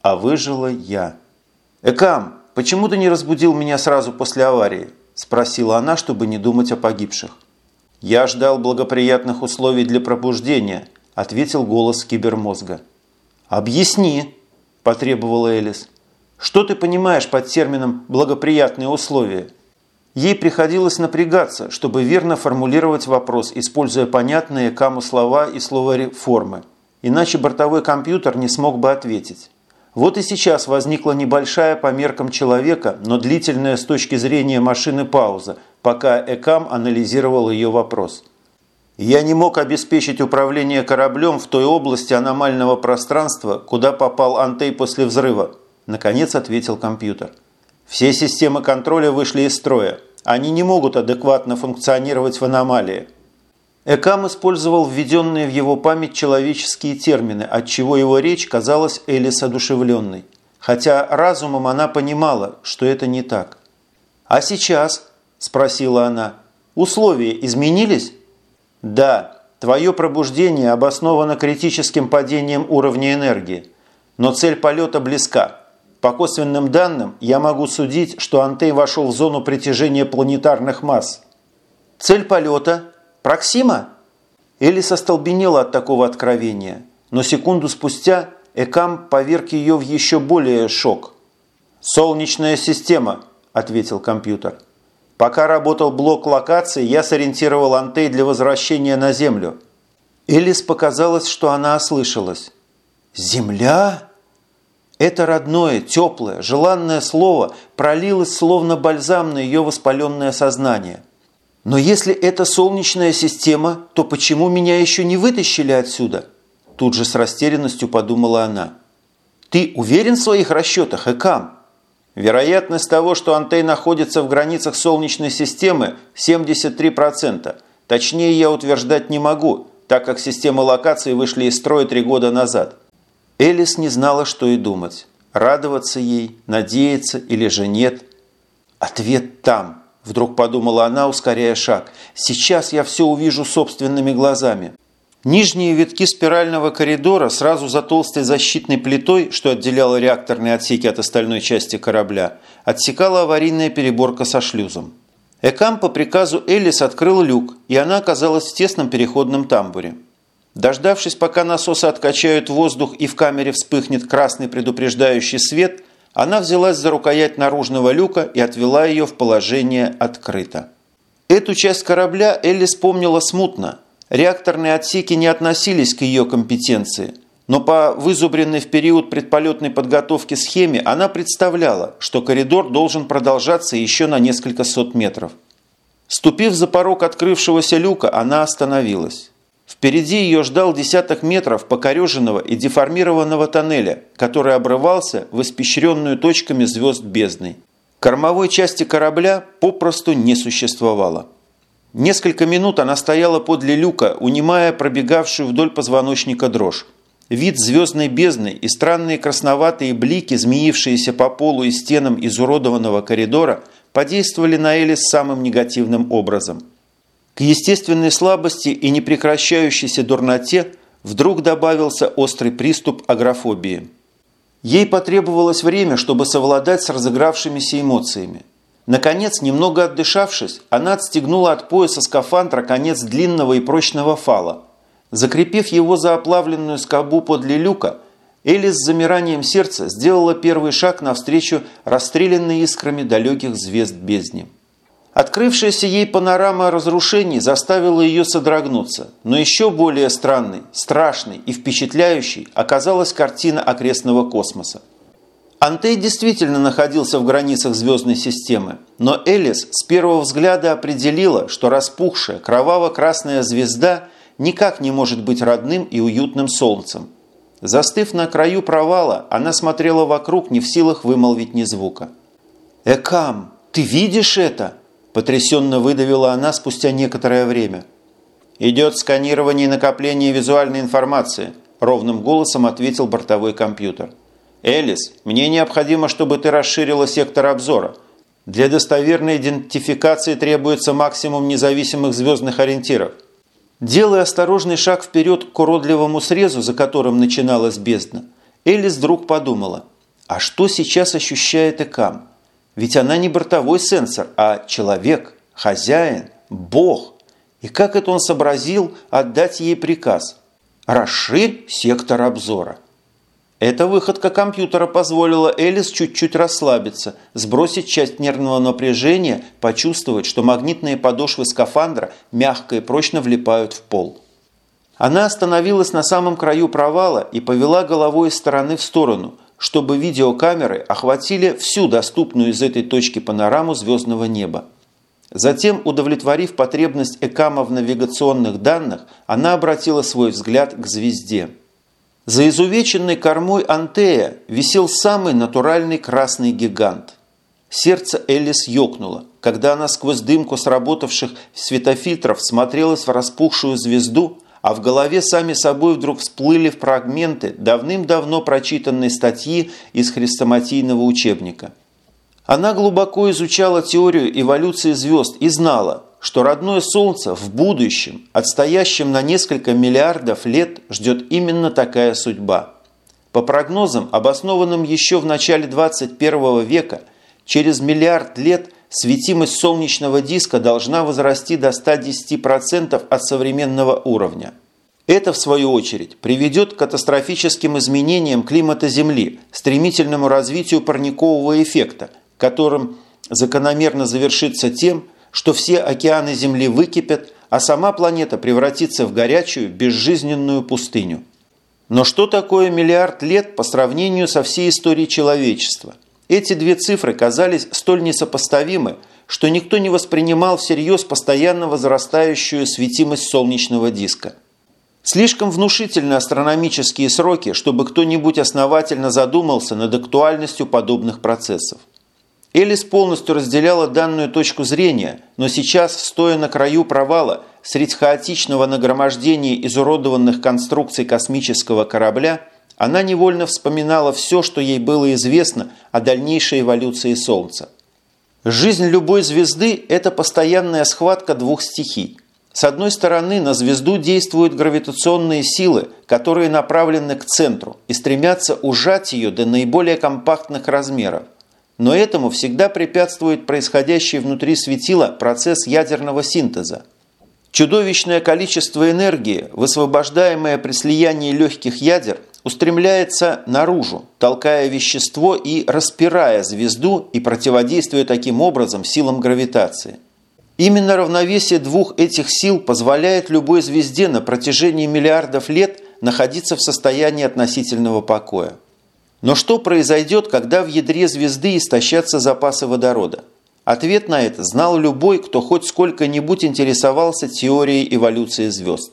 а выжила я». «Экам, почему ты не разбудил меня сразу после аварии?» – спросила она, чтобы не думать о погибших. «Я ждал благоприятных условий для пробуждения», – ответил голос кибермозга. «Объясни», – потребовала Элис. «Что ты понимаешь под термином «благоприятные условия»?» Ей приходилось напрягаться, чтобы верно формулировать вопрос, используя понятные Каму слова и словари формы. Иначе бортовой компьютер не смог бы ответить. Вот и сейчас возникла небольшая по меркам человека, но длительная с точки зрения машины пауза, пока Экам анализировал ее вопрос. «Я не мог обеспечить управление кораблем в той области аномального пространства, куда попал Антей после взрыва», наконец ответил компьютер. «Все системы контроля вышли из строя. Они не могут адекватно функционировать в аномалии. Экам использовал введенные в его память человеческие термины, отчего его речь казалась Элис одушевленной. Хотя разумом она понимала, что это не так. «А сейчас?» – спросила она. «Условия изменились?» «Да, твое пробуждение обосновано критическим падением уровня энергии. Но цель полета близка. По косвенным данным я могу судить, что Антей вошел в зону притяжения планетарных масс». «Цель полета?» Проксима?» Элис остолбенела от такого откровения, но секунду спустя Экам поверг ее в еще более шок. «Солнечная система», – ответил компьютер. «Пока работал блок локации, я сориентировал антей для возвращения на Землю». Элис показалось, что она ослышалась. «Земля?» Это родное, теплое, желанное слово пролилось словно бальзам на ее воспаленное сознание – но если это солнечная система, то почему меня еще не вытащили отсюда? Тут же с растерянностью подумала она. Ты уверен в своих расчетах, Экам? Вероятность того, что Антей находится в границах Солнечной системы, 73%. Точнее я утверждать не могу, так как системы локации вышли из строя три года назад. Элис не знала, что и думать. Радоваться ей, надеяться или же нет. Ответ там – Вдруг подумала она, ускоряя шаг. «Сейчас я все увижу собственными глазами». Нижние витки спирального коридора сразу за толстой защитной плитой, что отделяла реакторные отсеки от остальной части корабля, отсекала аварийная переборка со шлюзом. Экам по приказу Элис открыл люк, и она оказалась в тесном переходном тамбуре. Дождавшись, пока насосы откачают воздух и в камере вспыхнет красный предупреждающий свет – она взялась за рукоять наружного люка и отвела ее в положение «открыто». Эту часть корабля Элли вспомнила смутно. Реакторные отсеки не относились к ее компетенции, но по вызубренной в период предполетной подготовки схеме она представляла, что коридор должен продолжаться еще на несколько сот метров. Ступив за порог открывшегося люка, она остановилась. Впереди ее ждал десяток метров покореженного и деформированного тоннеля, который обрывался в испещренную точками звезд бездной. Кормовой части корабля попросту не существовало. Несколько минут она стояла подле люка, унимая пробегавшую вдоль позвоночника дрожь. Вид звездной бездны и странные красноватые блики, змеившиеся по полу и стенам изуродованного коридора, подействовали на Элис самым негативным образом – к естественной слабости и непрекращающейся дурноте вдруг добавился острый приступ агрофобии. Ей потребовалось время, чтобы совладать с разыгравшимися эмоциями. Наконец, немного отдышавшись, она отстегнула от пояса скафандра конец длинного и прочного фала. Закрепив его за оплавленную скобу подле люка, Элис с замиранием сердца сделала первый шаг навстречу расстрелянной искрами далеких звезд бездни. Открывшаяся ей панорама разрушений заставила ее содрогнуться, но еще более странной, страшной и впечатляющей оказалась картина окрестного космоса. Антей действительно находился в границах звездной системы, но Элис с первого взгляда определила, что распухшая кроваво-красная звезда никак не может быть родным и уютным солнцем. Застыв на краю провала, она смотрела вокруг, не в силах вымолвить ни звука. «Экам, ты видишь это?» Потрясенно выдавила она спустя некоторое время. «Идет сканирование и накопление визуальной информации», ровным голосом ответил бортовой компьютер. «Элис, мне необходимо, чтобы ты расширила сектор обзора. Для достоверной идентификации требуется максимум независимых звездных ориентиров». Делая осторожный шаг вперед к уродливому срезу, за которым начиналась бездна, Элис вдруг подумала, а что сейчас ощущает Экам? Ведь она не бортовой сенсор, а человек, хозяин, бог. И как это он сообразил отдать ей приказ? Расширь сектор обзора. Эта выходка компьютера позволила Элис чуть-чуть расслабиться, сбросить часть нервного напряжения, почувствовать, что магнитные подошвы скафандра мягко и прочно влипают в пол. Она остановилась на самом краю провала и повела головой из стороны в сторону, чтобы видеокамеры охватили всю доступную из этой точки панораму звездного неба. Затем, удовлетворив потребность Экама в навигационных данных, она обратила свой взгляд к звезде. За изувеченной кормой Антея висел самый натуральный красный гигант. Сердце Элис ёкнуло, когда она сквозь дымку сработавших светофильтров смотрелась в распухшую звезду а в голове сами собой вдруг всплыли фрагменты давным-давно прочитанной статьи из хрестоматийного учебника. Она глубоко изучала теорию эволюции звезд и знала, что родное Солнце в будущем, отстоящем на несколько миллиардов лет, ждет именно такая судьба. По прогнозам, обоснованным еще в начале 21 века, через миллиард лет – светимость солнечного диска должна возрасти до 110% от современного уровня. Это, в свою очередь, приведет к катастрофическим изменениям климата Земли, стремительному развитию парникового эффекта, которым закономерно завершится тем, что все океаны Земли выкипят, а сама планета превратится в горячую, безжизненную пустыню. Но что такое миллиард лет по сравнению со всей историей человечества? Эти две цифры казались столь несопоставимы, что никто не воспринимал всерьез постоянно возрастающую светимость солнечного диска. Слишком внушительны астрономические сроки, чтобы кто-нибудь основательно задумался над актуальностью подобных процессов. Элис полностью разделяла данную точку зрения, но сейчас, стоя на краю провала, среди хаотичного нагромождения изуродованных конструкций космического корабля – она невольно вспоминала все, что ей было известно о дальнейшей эволюции Солнца. Жизнь любой звезды – это постоянная схватка двух стихий. С одной стороны, на звезду действуют гравитационные силы, которые направлены к центру и стремятся ужать ее до наиболее компактных размеров. Но этому всегда препятствует происходящий внутри светила процесс ядерного синтеза. Чудовищное количество энергии, высвобождаемое при слиянии легких ядер – устремляется наружу, толкая вещество и распирая звезду и противодействуя таким образом силам гравитации. Именно равновесие двух этих сил позволяет любой звезде на протяжении миллиардов лет находиться в состоянии относительного покоя. Но что произойдет, когда в ядре звезды истощатся запасы водорода? Ответ на это знал любой, кто хоть сколько-нибудь интересовался теорией эволюции звезд.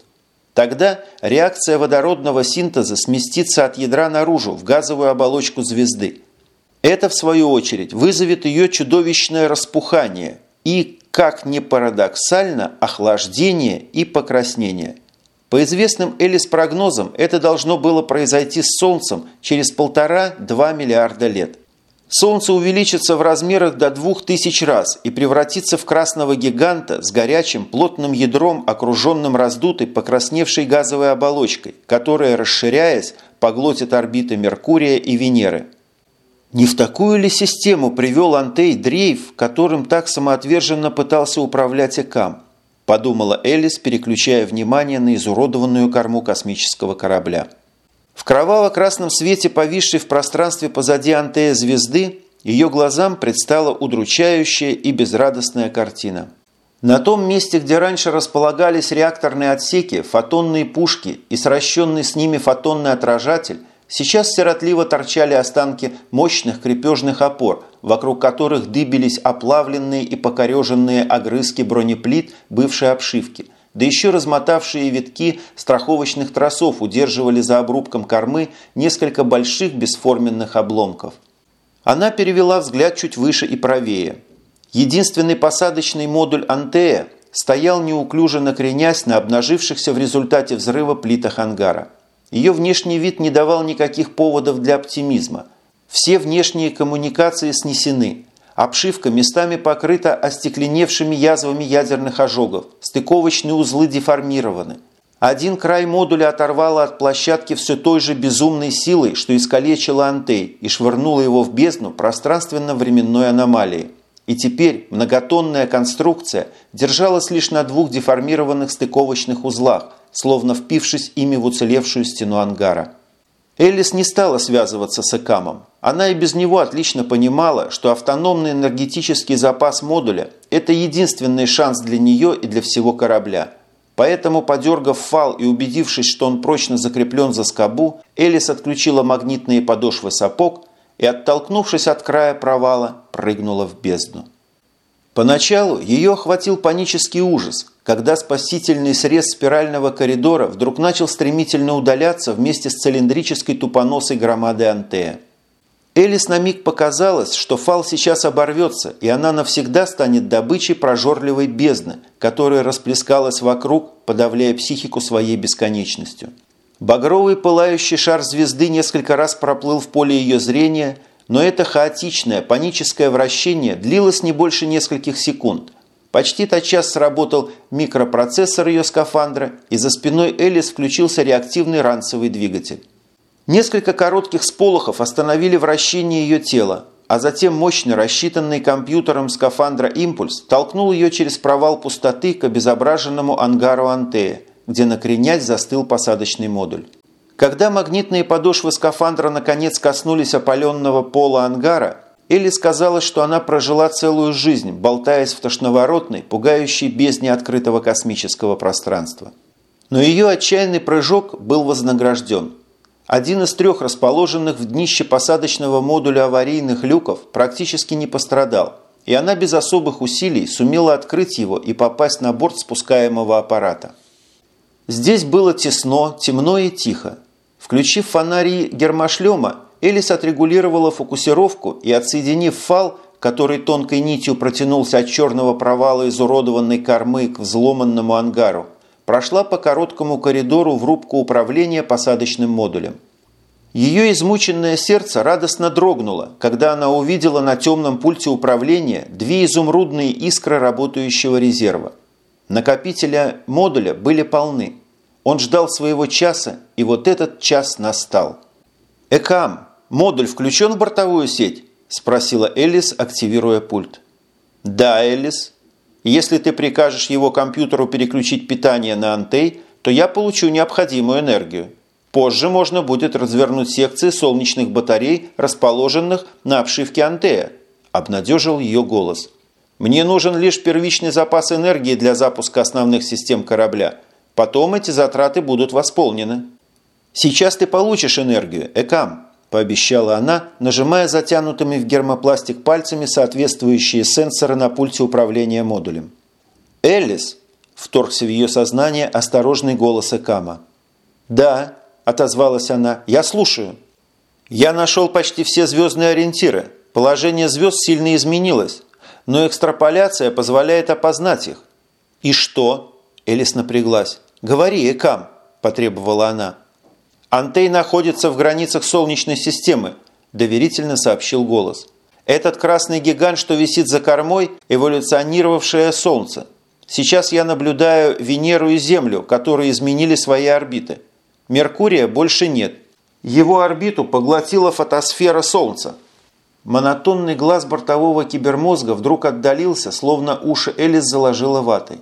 Тогда реакция водородного синтеза сместится от ядра наружу в газовую оболочку звезды. Это, в свою очередь, вызовет ее чудовищное распухание и, как ни парадоксально, охлаждение и покраснение. По известным Элис прогнозам, это должно было произойти с Солнцем через полтора-два миллиарда лет. Солнце увеличится в размерах до двух тысяч раз и превратится в красного гиганта с горячим плотным ядром, окруженным раздутой покрасневшей газовой оболочкой, которая, расширяясь, поглотит орбиты Меркурия и Венеры. Не в такую ли систему привел Антей дрейф, которым так самоотверженно пытался управлять Экам? Подумала Элис, переключая внимание на изуродованную корму космического корабля. В кроваво-красном свете, повисшей в пространстве позади Антея звезды, ее глазам предстала удручающая и безрадостная картина. На том месте, где раньше располагались реакторные отсеки, фотонные пушки и сращенный с ними фотонный отражатель, сейчас сиротливо торчали останки мощных крепежных опор, вокруг которых дыбились оплавленные и покореженные огрызки бронеплит бывшей обшивки – да еще размотавшие витки страховочных тросов удерживали за обрубком кормы несколько больших бесформенных обломков. Она перевела взгляд чуть выше и правее. Единственный посадочный модуль «Антея» стоял неуклюже накренясь на обнажившихся в результате взрыва плитах ангара. Ее внешний вид не давал никаких поводов для оптимизма. Все внешние коммуникации снесены – Обшивка местами покрыта остекленевшими язвами ядерных ожогов, стыковочные узлы деформированы. Один край модуля оторвало от площадки все той же безумной силой, что искалечила Антей и швырнула его в бездну пространственно-временной аномалии. И теперь многотонная конструкция держалась лишь на двух деформированных стыковочных узлах, словно впившись ими в уцелевшую стену ангара. Элис не стала связываться с Экамом. Она и без него отлично понимала, что автономный энергетический запас модуля – это единственный шанс для нее и для всего корабля. Поэтому, подергав фал и убедившись, что он прочно закреплен за скобу, Элис отключила магнитные подошвы сапог и, оттолкнувшись от края провала, прыгнула в бездну. Поначалу ее охватил панический ужас, когда спасительный срез спирального коридора вдруг начал стремительно удаляться вместе с цилиндрической тупоносой громадой Антея. Элис на миг показалось, что фал сейчас оборвется, и она навсегда станет добычей прожорливой бездны, которая расплескалась вокруг, подавляя психику своей бесконечностью. Багровый пылающий шар звезды несколько раз проплыл в поле ее зрения – но это хаотичное, паническое вращение длилось не больше нескольких секунд. Почти тотчас сработал микропроцессор ее скафандра, и за спиной Элис включился реактивный ранцевый двигатель. Несколько коротких сполохов остановили вращение ее тела, а затем мощный, рассчитанный компьютером скафандра импульс толкнул ее через провал пустоты к обезображенному ангару Антея, где накренясь застыл посадочный модуль. Когда магнитные подошвы скафандра наконец коснулись опаленного пола ангара, Элли сказала, что она прожила целую жизнь, болтаясь в тошноворотной, пугающей бездне открытого космического пространства. Но ее отчаянный прыжок был вознагражден. Один из трех расположенных в днище посадочного модуля аварийных люков практически не пострадал, и она без особых усилий сумела открыть его и попасть на борт спускаемого аппарата. Здесь было тесно, темно и тихо, Включив фонари гермошлема, Элис отрегулировала фокусировку и, отсоединив фал, который тонкой нитью протянулся от черного провала изуродованной кормы к взломанному ангару, прошла по короткому коридору в рубку управления посадочным модулем. Ее измученное сердце радостно дрогнуло, когда она увидела на темном пульте управления две изумрудные искры работающего резерва. Накопителя модуля были полны. Он ждал своего часа, и вот этот час настал. «Экам, модуль включен в бортовую сеть?» – спросила Элис, активируя пульт. «Да, Элис. Если ты прикажешь его компьютеру переключить питание на антей, то я получу необходимую энергию. Позже можно будет развернуть секции солнечных батарей, расположенных на обшивке антея», – обнадежил ее голос. «Мне нужен лишь первичный запас энергии для запуска основных систем корабля – Потом эти затраты будут восполнены. Сейчас ты получишь энергию, Экам, пообещала она, нажимая затянутыми в гермопластик пальцами соответствующие сенсоры на пульте управления модулем. Эллис, вторгся в ее сознание осторожный голос Экама. «Да», – отозвалась она, – «я слушаю». «Я нашел почти все звездные ориентиры. Положение звезд сильно изменилось, но экстраполяция позволяет опознать их». «И что?» – Элис напряглась. «Говори, Экам», – потребовала она. «Антей находится в границах Солнечной системы», – доверительно сообщил голос. «Этот красный гигант, что висит за кормой, эволюционировавшее Солнце. Сейчас я наблюдаю Венеру и Землю, которые изменили свои орбиты. Меркурия больше нет. Его орбиту поглотила фотосфера Солнца. Монотонный глаз бортового кибермозга вдруг отдалился, словно уши Элис заложила ватой.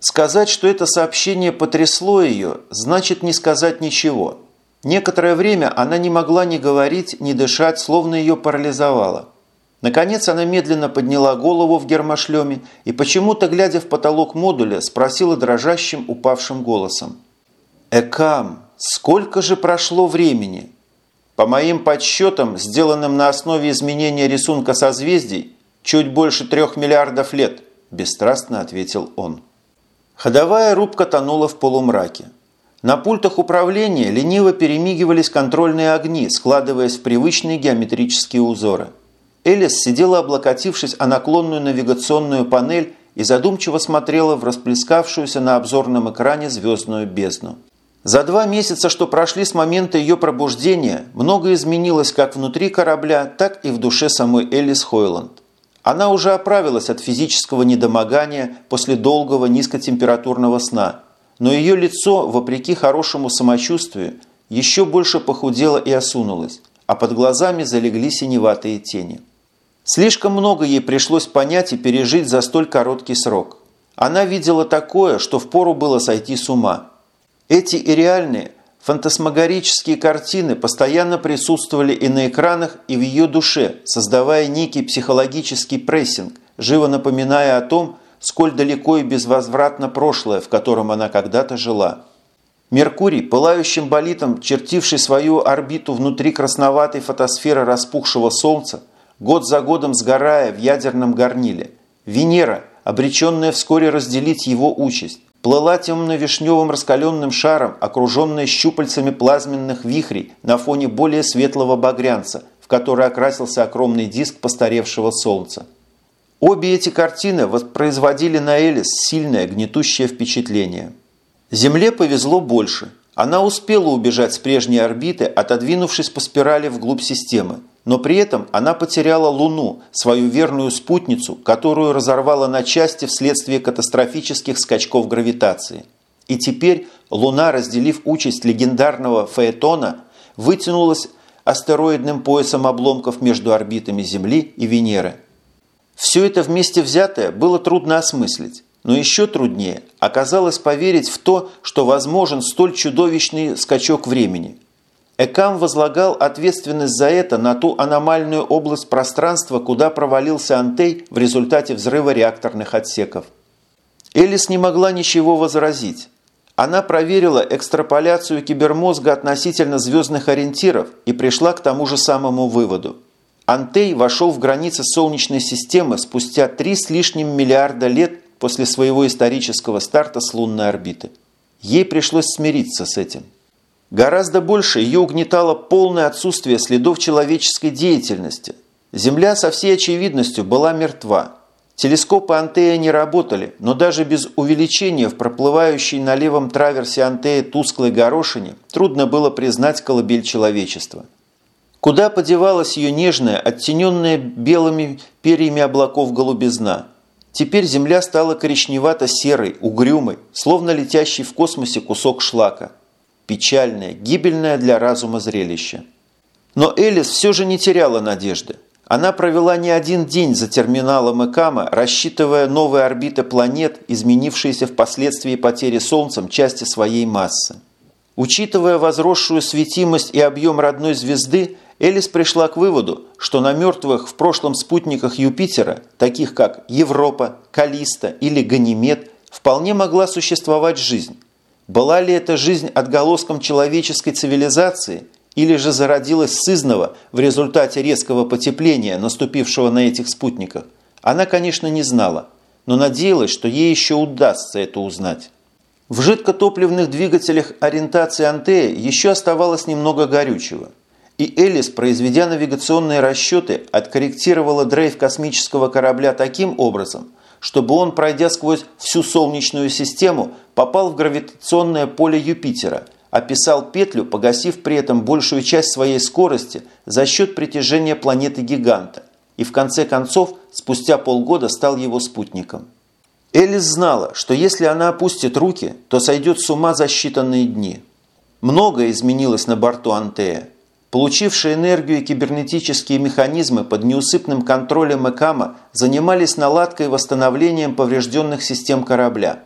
Сказать, что это сообщение потрясло ее, значит не сказать ничего. Некоторое время она не могла ни говорить, ни дышать, словно ее парализовало. Наконец она медленно подняла голову в гермошлеме и почему-то, глядя в потолок модуля, спросила дрожащим упавшим голосом. «Экам, сколько же прошло времени?» «По моим подсчетам, сделанным на основе изменения рисунка созвездий, чуть больше трех миллиардов лет», – бесстрастно ответил он. Ходовая рубка тонула в полумраке. На пультах управления лениво перемигивались контрольные огни, складываясь в привычные геометрические узоры – Элис сидела облокотившись о наклонную навигационную панель и задумчиво смотрела в расплескавшуюся на обзорном экране звездную бездну. За два месяца, что прошли с момента ее пробуждения, многое изменилось как внутри корабля, так и в душе самой Элис Хойланд. Она уже оправилась от физического недомогания после долгого низкотемпературного сна, но ее лицо, вопреки хорошему самочувствию, еще больше похудело и осунулось, а под глазами залегли синеватые тени. Слишком много ей пришлось понять и пережить за столь короткий срок. Она видела такое, что впору было сойти с ума. Эти и реальные, фантасмагорические картины постоянно присутствовали и на экранах, и в ее душе, создавая некий психологический прессинг, живо напоминая о том, сколь далеко и безвозвратно прошлое, в котором она когда-то жила. Меркурий, пылающим болитом, чертивший свою орбиту внутри красноватой фотосферы распухшего Солнца, год за годом сгорая в ядерном горниле. Венера, обреченная вскоре разделить его участь, плыла темно-вишневым раскаленным шаром, окруженная щупальцами плазменных вихрей на фоне более светлого багрянца, в который окрасился огромный диск постаревшего Солнца. Обе эти картины воспроизводили на Элис сильное гнетущее впечатление. Земле повезло больше. Она успела убежать с прежней орбиты, отодвинувшись по спирали вглубь системы, но при этом она потеряла Луну, свою верную спутницу, которую разорвала на части вследствие катастрофических скачков гравитации. И теперь Луна, разделив участь легендарного Фаэтона, вытянулась астероидным поясом обломков между орбитами Земли и Венеры. Все это вместе взятое было трудно осмыслить. Но еще труднее оказалось поверить в то, что возможен столь чудовищный скачок времени – Экам возлагал ответственность за это на ту аномальную область пространства, куда провалился Антей в результате взрыва реакторных отсеков. Элис не могла ничего возразить. Она проверила экстраполяцию кибермозга относительно звездных ориентиров и пришла к тому же самому выводу. Антей вошел в границы Солнечной системы спустя три с лишним миллиарда лет после своего исторического старта с лунной орбиты. Ей пришлось смириться с этим. Гораздо больше ее угнетало полное отсутствие следов человеческой деятельности. Земля со всей очевидностью была мертва. Телескопы Антея не работали, но даже без увеличения в проплывающей на левом траверсе Антея тусклой горошине трудно было признать колыбель человечества. Куда подевалась ее нежная, оттененная белыми перьями облаков голубизна? Теперь Земля стала коричневато-серой, угрюмой, словно летящий в космосе кусок шлака – печальное, гибельное для разума зрелище. Но Элис все же не теряла надежды. Она провела не один день за терминалом Экама, рассчитывая новые орбиты планет, изменившиеся впоследствии потери Солнцем части своей массы. Учитывая возросшую светимость и объем родной звезды, Элис пришла к выводу, что на мертвых в прошлом спутниках Юпитера, таких как Европа, Калиста или Ганимед, вполне могла существовать жизнь. Была ли эта жизнь отголоском человеческой цивилизации или же зародилась сызново в результате резкого потепления, наступившего на этих спутниках, она, конечно, не знала, но надеялась, что ей еще удастся это узнать. В жидкотопливных двигателях ориентации Антея еще оставалось немного горючего. И Элис, произведя навигационные расчеты, откорректировала дрейф космического корабля таким образом, чтобы он, пройдя сквозь всю Солнечную систему, попал в гравитационное поле Юпитера, описал петлю, погасив при этом большую часть своей скорости за счет притяжения планеты-гиганта, и в конце концов, спустя полгода стал его спутником. Элис знала, что если она опустит руки, то сойдет с ума за считанные дни. Многое изменилось на борту Антея. Получившие энергию кибернетические механизмы под неусыпным контролем Экама занимались наладкой и восстановлением поврежденных систем корабля.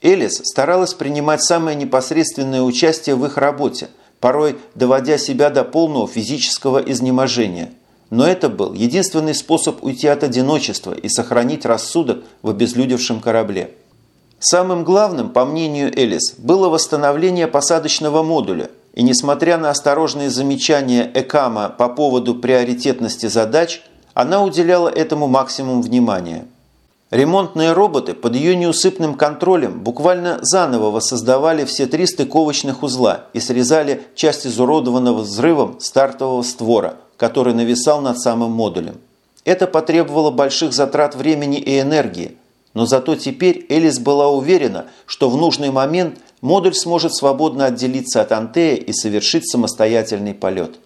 Элис старалась принимать самое непосредственное участие в их работе, порой доводя себя до полного физического изнеможения – но это был единственный способ уйти от одиночества и сохранить рассудок в обезлюдевшем корабле. Самым главным, по мнению Элис, было восстановление посадочного модуля, и несмотря на осторожные замечания Экама по поводу приоритетности задач, она уделяла этому максимум внимания. Ремонтные роботы под ее неусыпным контролем буквально заново воссоздавали все три стыковочных узла и срезали часть изуродованного взрывом стартового створа – который нависал над самым модулем. Это потребовало больших затрат времени и энергии, но зато теперь Элис была уверена, что в нужный момент модуль сможет свободно отделиться от Антея и совершить самостоятельный полет.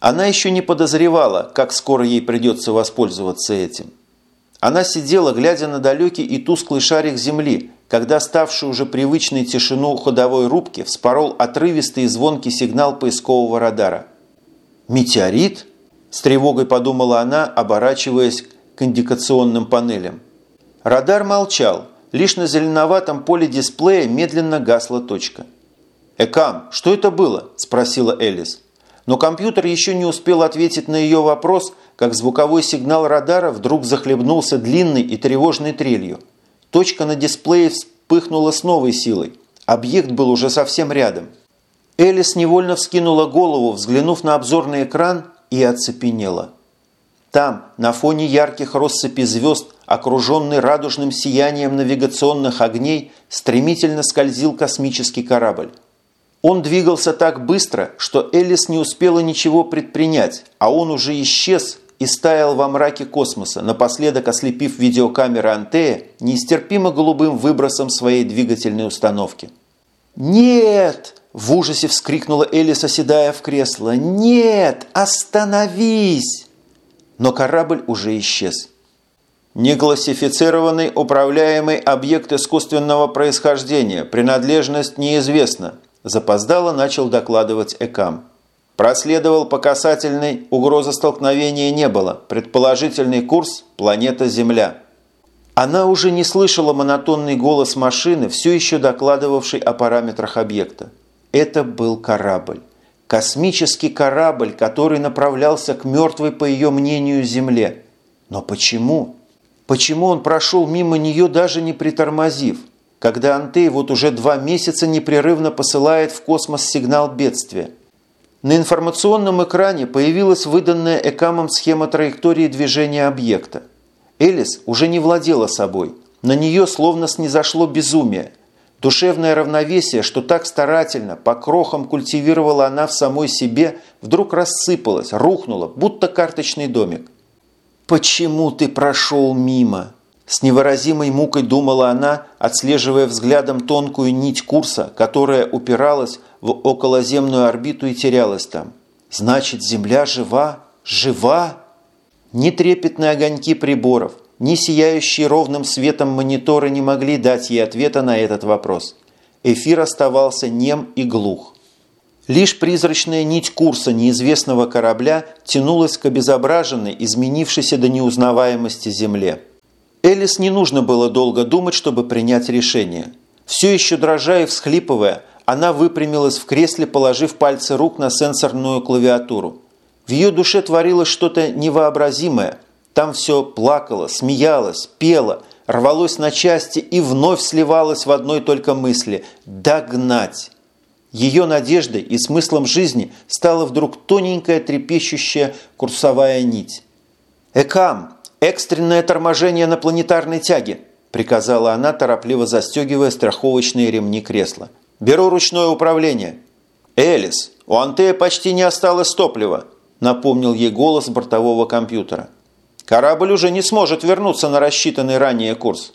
Она еще не подозревала, как скоро ей придется воспользоваться этим. Она сидела, глядя на далекий и тусклый шарик Земли, когда ставшую уже привычной тишину ходовой рубки вспорол отрывистый и звонкий сигнал поискового радара – «Метеорит?» – с тревогой подумала она, оборачиваясь к индикационным панелям. Радар молчал, лишь на зеленоватом поле дисплея медленно гасла точка. «Экам, что это было?» – спросила Элис. Но компьютер еще не успел ответить на ее вопрос, как звуковой сигнал радара вдруг захлебнулся длинной и тревожной трелью. Точка на дисплее вспыхнула с новой силой. Объект был уже совсем рядом – Элис невольно вскинула голову, взглянув на обзорный экран, и оцепенела. Там, на фоне ярких россыпи звезд, окруженный радужным сиянием навигационных огней, стремительно скользил космический корабль. Он двигался так быстро, что Элис не успела ничего предпринять, а он уже исчез и стаял во мраке космоса, напоследок ослепив видеокамеры Антея нестерпимо голубым выбросом своей двигательной установки. «Нет!» В ужасе вскрикнула Элис, оседая в кресло. «Нет! Остановись!» Но корабль уже исчез. Неклассифицированный управляемый объект искусственного происхождения. Принадлежность неизвестна. Запоздало начал докладывать Экам. Проследовал по касательной, угрозы столкновения не было. Предположительный курс – планета Земля. Она уже не слышала монотонный голос машины, все еще докладывавший о параметрах объекта. Это был корабль. Космический корабль, который направлялся к мертвой, по ее мнению, Земле. Но почему? Почему он прошел мимо нее, даже не притормозив, когда Антей вот уже два месяца непрерывно посылает в космос сигнал бедствия? На информационном экране появилась выданная Экамом схема траектории движения объекта. Элис уже не владела собой. На нее словно снизошло безумие – Душевное равновесие, что так старательно, по крохам культивировала она в самой себе, вдруг рассыпалось, рухнуло, будто карточный домик. «Почему ты прошел мимо?» С невыразимой мукой думала она, отслеживая взглядом тонкую нить курса, которая упиралась в околоземную орбиту и терялась там. «Значит, Земля жива? Жива?» Ни трепетные огоньки приборов, ни сияющие ровным светом мониторы не могли дать ей ответа на этот вопрос. Эфир оставался нем и глух. Лишь призрачная нить курса неизвестного корабля тянулась к обезображенной, изменившейся до неузнаваемости земле. Элис не нужно было долго думать, чтобы принять решение. Все еще дрожа и всхлипывая, она выпрямилась в кресле, положив пальцы рук на сенсорную клавиатуру. В ее душе творилось что-то невообразимое, там все плакало, смеялось, пело, рвалось на части и вновь сливалось в одной только мысли – догнать. Ее надеждой и смыслом жизни стала вдруг тоненькая трепещущая курсовая нить. «Экам! Экстренное торможение на планетарной тяге!» приказала она, торопливо застегивая страховочные ремни кресла. «Беру ручное управление». «Элис, у Антея почти не осталось топлива», напомнил ей голос бортового компьютера. «Корабль уже не сможет вернуться на рассчитанный ранее курс».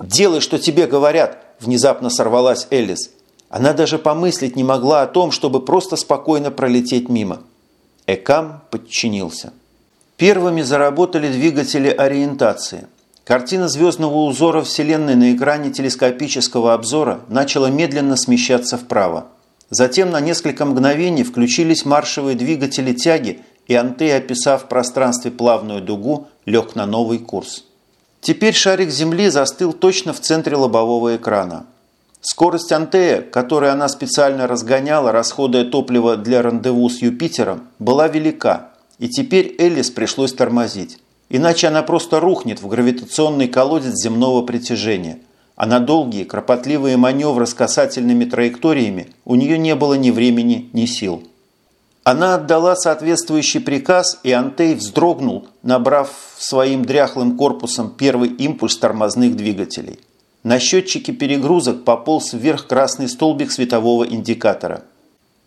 «Делай, что тебе говорят», – внезапно сорвалась Элис. Она даже помыслить не могла о том, чтобы просто спокойно пролететь мимо. Экам подчинился. Первыми заработали двигатели ориентации. Картина звездного узора Вселенной на экране телескопического обзора начала медленно смещаться вправо. Затем на несколько мгновений включились маршевые двигатели тяги, и Антей, описав в пространстве плавную дугу, лег на новый курс. Теперь шарик Земли застыл точно в центре лобового экрана. Скорость Антея, которую она специально разгоняла, расходуя топливо для рандеву с Юпитером, была велика, и теперь Эллис пришлось тормозить. Иначе она просто рухнет в гравитационный колодец земного притяжения – а на долгие, кропотливые маневры с касательными траекториями у нее не было ни времени, ни сил. Она отдала соответствующий приказ, и Антей вздрогнул, набрав своим дряхлым корпусом первый импульс тормозных двигателей. На счетчике перегрузок пополз вверх красный столбик светового индикатора.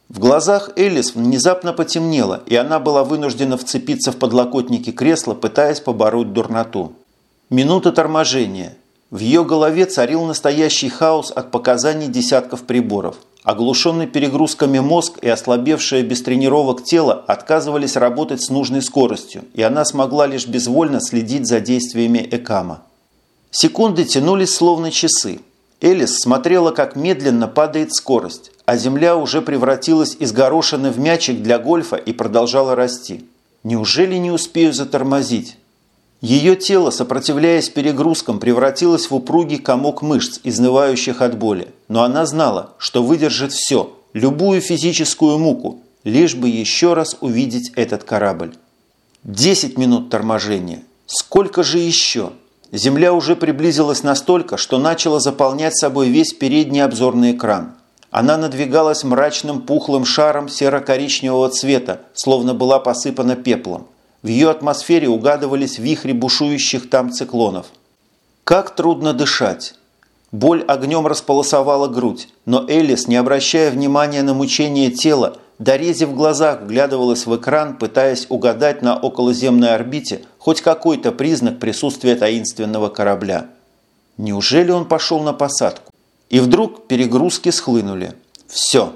В глазах Элис внезапно потемнело, и она была вынуждена вцепиться в подлокотники кресла, пытаясь побороть дурноту. Минута торможения – в ее голове царил настоящий хаос от показаний десятков приборов. Оглушенный перегрузками мозг и ослабевшее без тренировок тело отказывались работать с нужной скоростью, и она смогла лишь безвольно следить за действиями Экама. Секунды тянулись словно часы. Элис смотрела, как медленно падает скорость, а земля уже превратилась из горошины в мячик для гольфа и продолжала расти. Неужели не успею затормозить? Ее тело, сопротивляясь перегрузкам, превратилось в упругий комок мышц, изнывающих от боли. Но она знала, что выдержит все, любую физическую муку, лишь бы еще раз увидеть этот корабль. Десять минут торможения. Сколько же еще? Земля уже приблизилась настолько, что начала заполнять собой весь передний обзорный экран. Она надвигалась мрачным пухлым шаром серо-коричневого цвета, словно была посыпана пеплом. В ее атмосфере угадывались вихри бушующих там циклонов. Как трудно дышать! Боль огнем располосовала грудь, но Элис, не обращая внимания на мучение тела, дорезив в глазах, вглядывалась в экран, пытаясь угадать на околоземной орбите хоть какой-то признак присутствия таинственного корабля. Неужели он пошел на посадку? И вдруг перегрузки схлынули. Все.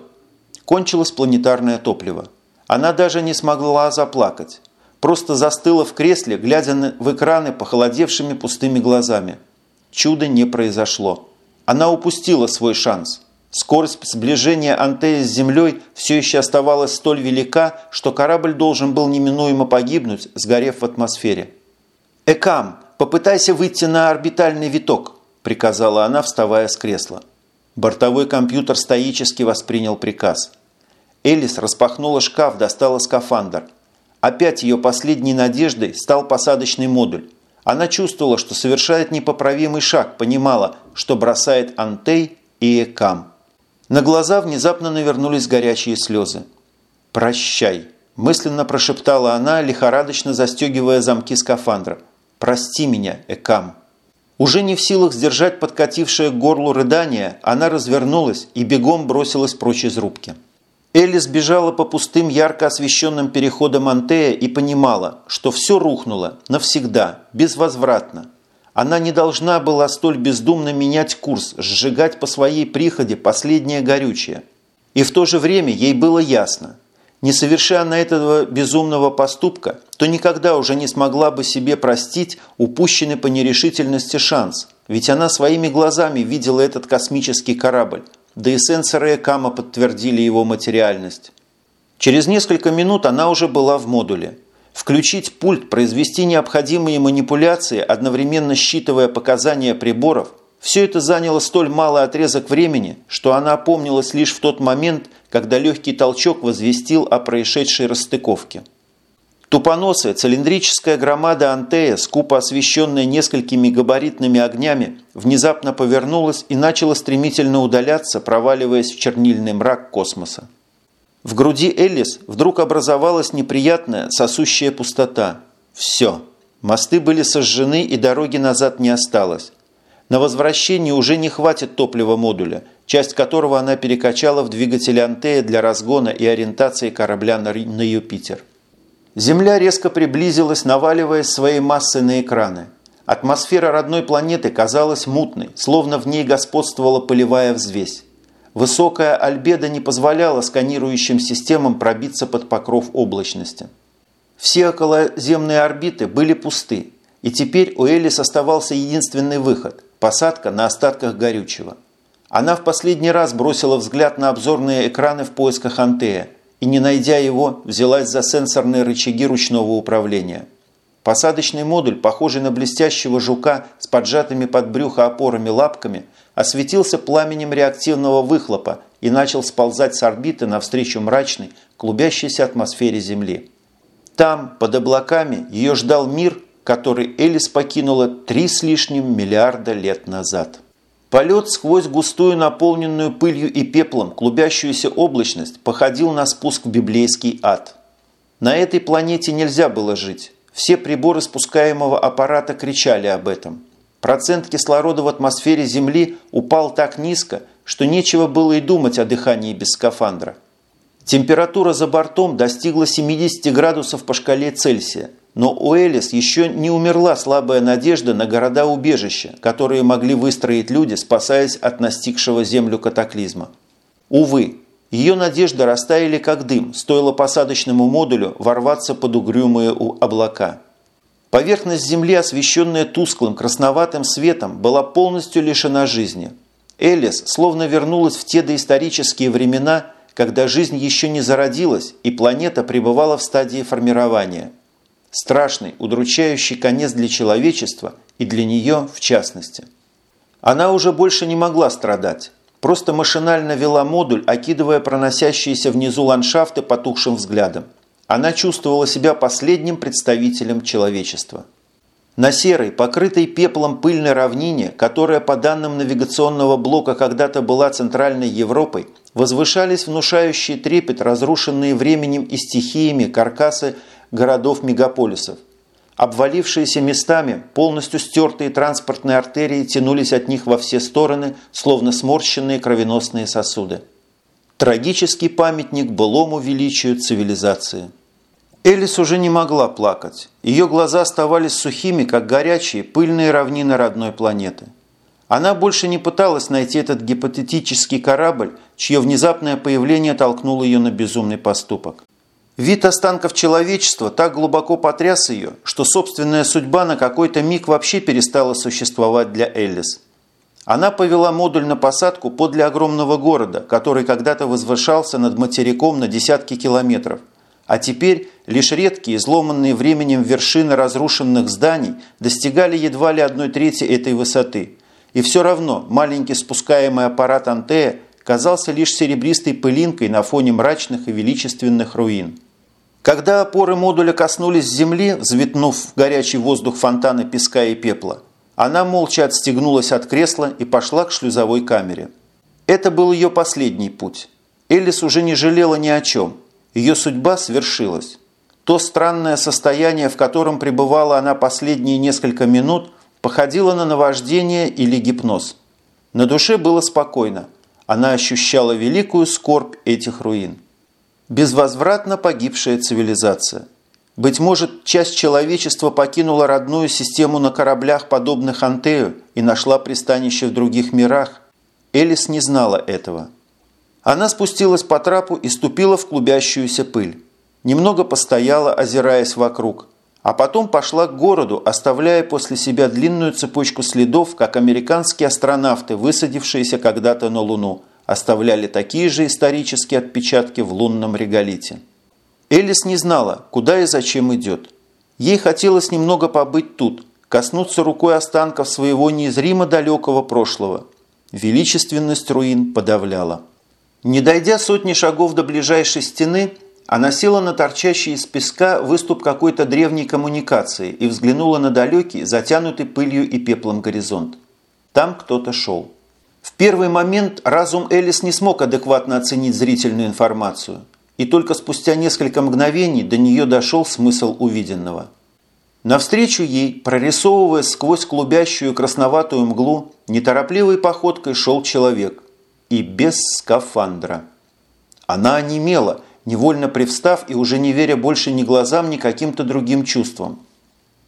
Кончилось планетарное топливо. Она даже не смогла заплакать просто застыла в кресле, глядя в экраны похолодевшими пустыми глазами. Чудо не произошло. Она упустила свой шанс. Скорость сближения Антея с Землей все еще оставалась столь велика, что корабль должен был неминуемо погибнуть, сгорев в атмосфере. «Экам, попытайся выйти на орбитальный виток», – приказала она, вставая с кресла. Бортовой компьютер стоически воспринял приказ. Элис распахнула шкаф, достала скафандр – Опять ее последней надеждой стал посадочный модуль. Она чувствовала, что совершает непоправимый шаг, понимала, что бросает Антей и Экам. На глаза внезапно навернулись горячие слезы. «Прощай», – мысленно прошептала она, лихорадочно застегивая замки скафандра. «Прости меня, Экам». Уже не в силах сдержать подкатившее к горлу рыдание, она развернулась и бегом бросилась прочь из рубки. Элис бежала по пустым ярко освещенным переходам Антея и понимала, что все рухнуло навсегда, безвозвратно. Она не должна была столь бездумно менять курс, сжигать по своей приходе последнее горючее. И в то же время ей было ясно, не совершая она этого безумного поступка, то никогда уже не смогла бы себе простить упущенный по нерешительности шанс, ведь она своими глазами видела этот космический корабль, да и сенсоры Экама подтвердили его материальность. Через несколько минут она уже была в модуле. Включить пульт, произвести необходимые манипуляции, одновременно считывая показания приборов – все это заняло столь малый отрезок времени, что она опомнилась лишь в тот момент, когда легкий толчок возвестил о происшедшей расстыковке. Тупоносая цилиндрическая громада Антея, скупо освещенная несколькими габаритными огнями, внезапно повернулась и начала стремительно удаляться, проваливаясь в чернильный мрак космоса. В груди Эллис вдруг образовалась неприятная сосущая пустота. Все. Мосты были сожжены и дороги назад не осталось. На возвращении уже не хватит топлива модуля, часть которого она перекачала в двигатель Антея для разгона и ориентации корабля на, на Юпитер. Земля резко приблизилась, наваливаясь своей массой на экраны. Атмосфера родной планеты казалась мутной, словно в ней господствовала пылевая взвесь. Высокая альбеда не позволяла сканирующим системам пробиться под покров облачности. Все околоземные орбиты были пусты, и теперь у Элис оставался единственный выход – посадка на остатках горючего. Она в последний раз бросила взгляд на обзорные экраны в поисках Антея и, не найдя его, взялась за сенсорные рычаги ручного управления. Посадочный модуль, похожий на блестящего жука с поджатыми под брюхо опорами лапками, осветился пламенем реактивного выхлопа и начал сползать с орбиты навстречу мрачной, клубящейся атмосфере Земли. Там, под облаками, ее ждал мир, который Элис покинула три с лишним миллиарда лет назад. Полет сквозь густую, наполненную пылью и пеплом, клубящуюся облачность походил на спуск в библейский ад. На этой планете нельзя было жить. Все приборы спускаемого аппарата кричали об этом. Процент кислорода в атмосфере Земли упал так низко, что нечего было и думать о дыхании без скафандра. Температура за бортом достигла 70 градусов по шкале Цельсия, но у Элис еще не умерла слабая надежда на города-убежища, которые могли выстроить люди, спасаясь от настигшего Землю катаклизма. Увы, ее надежды растаяли как дым, стоило посадочному модулю ворваться под угрюмые облака. Поверхность Земли, освещенная тусклым красноватым светом, была полностью лишена жизни. Элис словно вернулась в те доисторические времена – когда жизнь еще не зародилась и планета пребывала в стадии формирования. Страшный, удручающий конец для человечества и для нее в частности. Она уже больше не могла страдать, просто машинально вела модуль, окидывая проносящиеся внизу ландшафты потухшим взглядом. Она чувствовала себя последним представителем человечества. На серой, покрытой пеплом пыльной равнине, которая по данным навигационного блока когда-то была Центральной Европой, возвышались внушающие трепет разрушенные временем и стихиями каркасы городов-мегаполисов. Обвалившиеся местами, полностью стертые транспортные артерии тянулись от них во все стороны, словно сморщенные кровеносные сосуды. Трагический памятник былому величию цивилизации. Элис уже не могла плакать. Ее глаза оставались сухими, как горячие, пыльные равнины родной планеты. Она больше не пыталась найти этот гипотетический корабль, чье внезапное появление толкнуло ее на безумный поступок. Вид останков человечества так глубоко потряс ее, что собственная судьба на какой-то миг вообще перестала существовать для Эллис. Она повела модуль на посадку подле огромного города, который когда-то возвышался над материком на десятки километров. А теперь лишь редкие, изломанные временем вершины разрушенных зданий достигали едва ли одной трети этой высоты – и все равно маленький спускаемый аппарат Антея казался лишь серебристой пылинкой на фоне мрачных и величественных руин. Когда опоры модуля коснулись земли, взметнув в горячий воздух фонтаны песка и пепла, она молча отстегнулась от кресла и пошла к шлюзовой камере. Это был ее последний путь. Элис уже не жалела ни о чем. Ее судьба свершилась. То странное состояние, в котором пребывала она последние несколько минут – походило на наваждение или гипноз. На душе было спокойно. Она ощущала великую скорбь этих руин. Безвозвратно погибшая цивилизация. Быть может, часть человечества покинула родную систему на кораблях, подобных Антею, и нашла пристанище в других мирах. Элис не знала этого. Она спустилась по трапу и ступила в клубящуюся пыль. Немного постояла, озираясь вокруг – а потом пошла к городу, оставляя после себя длинную цепочку следов, как американские астронавты, высадившиеся когда-то на Луну, оставляли такие же исторические отпечатки в лунном реголите. Элис не знала, куда и зачем идет. Ей хотелось немного побыть тут, коснуться рукой останков своего неизримо далекого прошлого. Величественность руин подавляла. Не дойдя сотни шагов до ближайшей стены, она села на торчащий из песка выступ какой-то древней коммуникации и взглянула на далекий, затянутый пылью и пеплом горизонт. Там кто-то шел. В первый момент разум Элис не смог адекватно оценить зрительную информацию, и только спустя несколько мгновений до нее дошел смысл увиденного. Навстречу ей, прорисовываясь сквозь клубящую красноватую мглу, неторопливой походкой шел человек. И без скафандра. Она онемела, невольно привстав и уже не веря больше ни глазам, ни каким-то другим чувствам.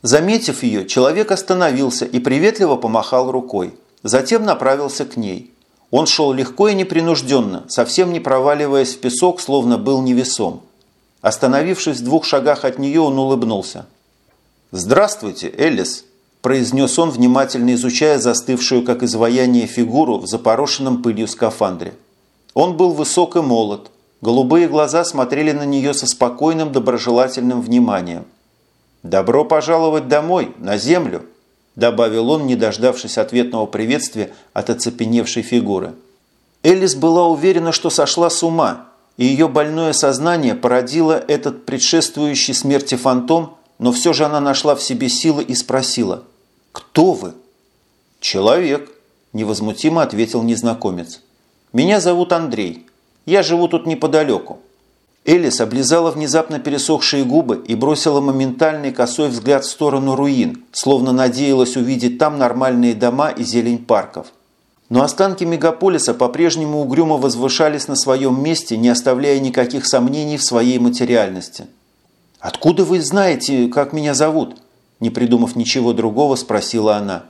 Заметив ее, человек остановился и приветливо помахал рукой. Затем направился к ней. Он шел легко и непринужденно, совсем не проваливаясь в песок, словно был невесом. Остановившись в двух шагах от нее, он улыбнулся. «Здравствуйте, Элис!» – произнес он, внимательно изучая застывшую, как изваяние, фигуру в запорошенном пылью скафандре. Он был высок и молод. Голубые глаза смотрели на нее со спокойным, доброжелательным вниманием. «Добро пожаловать домой, на землю!» – добавил он, не дождавшись ответного приветствия от оцепеневшей фигуры. Элис была уверена, что сошла с ума, и ее больное сознание породило этот предшествующий смерти фантом, но все же она нашла в себе силы и спросила «Кто вы?» «Человек», – невозмутимо ответил незнакомец. «Меня зовут Андрей. Я живу тут неподалеку. Элис облизала внезапно пересохшие губы и бросила моментальный косой взгляд в сторону руин, словно надеялась увидеть там нормальные дома и зелень парков. Но останки мегаполиса по-прежнему угрюмо возвышались на своем месте, не оставляя никаких сомнений в своей материальности. «Откуда вы знаете, как меня зовут?» Не придумав ничего другого, спросила она.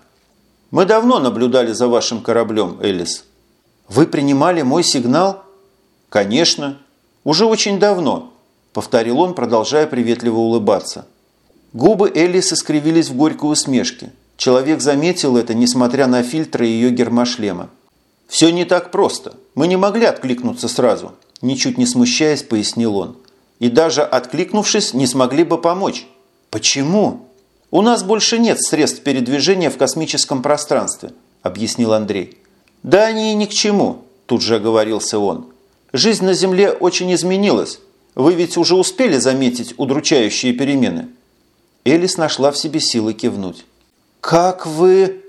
«Мы давно наблюдали за вашим кораблем, Элис». «Вы принимали мой сигнал?» «Конечно. «Уже очень давно», – повторил он, продолжая приветливо улыбаться. Губы Элис искривились в горькой усмешке. Человек заметил это, несмотря на фильтры ее гермошлема. «Все не так просто. Мы не могли откликнуться сразу», – ничуть не смущаясь, пояснил он. «И даже откликнувшись, не смогли бы помочь». «Почему?» «У нас больше нет средств передвижения в космическом пространстве», – объяснил Андрей. «Да они и ни к чему», – тут же оговорился он. Жизнь на Земле очень изменилась. Вы ведь уже успели заметить удручающие перемены?» Элис нашла в себе силы кивнуть. «Как вы...»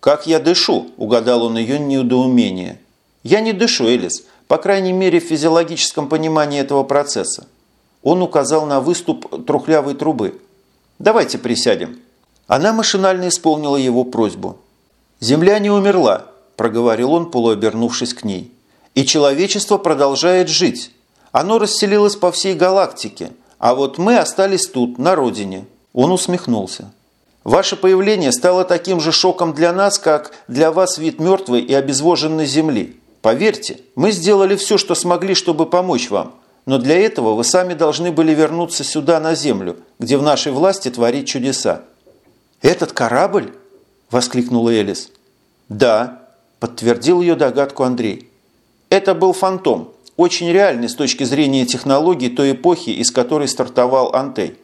«Как я дышу?» – угадал он ее недоумение. «Я не дышу, Элис, по крайней мере в физиологическом понимании этого процесса». Он указал на выступ трухлявой трубы. «Давайте присядем». Она машинально исполнила его просьбу. «Земля не умерла», – проговорил он, полуобернувшись к ней. И человечество продолжает жить. Оно расселилось по всей галактике, а вот мы остались тут, на родине. Он усмехнулся. Ваше появление стало таким же шоком для нас, как для вас вид мертвой и обезвоженной земли. Поверьте, мы сделали все, что смогли, чтобы помочь вам. Но для этого вы сами должны были вернуться сюда, на Землю, где в нашей власти творить чудеса. «Этот корабль?» – воскликнула Элис. «Да», – подтвердил ее догадку Андрей. Это был фантом, очень реальный с точки зрения технологий той эпохи, из которой стартовал Антей.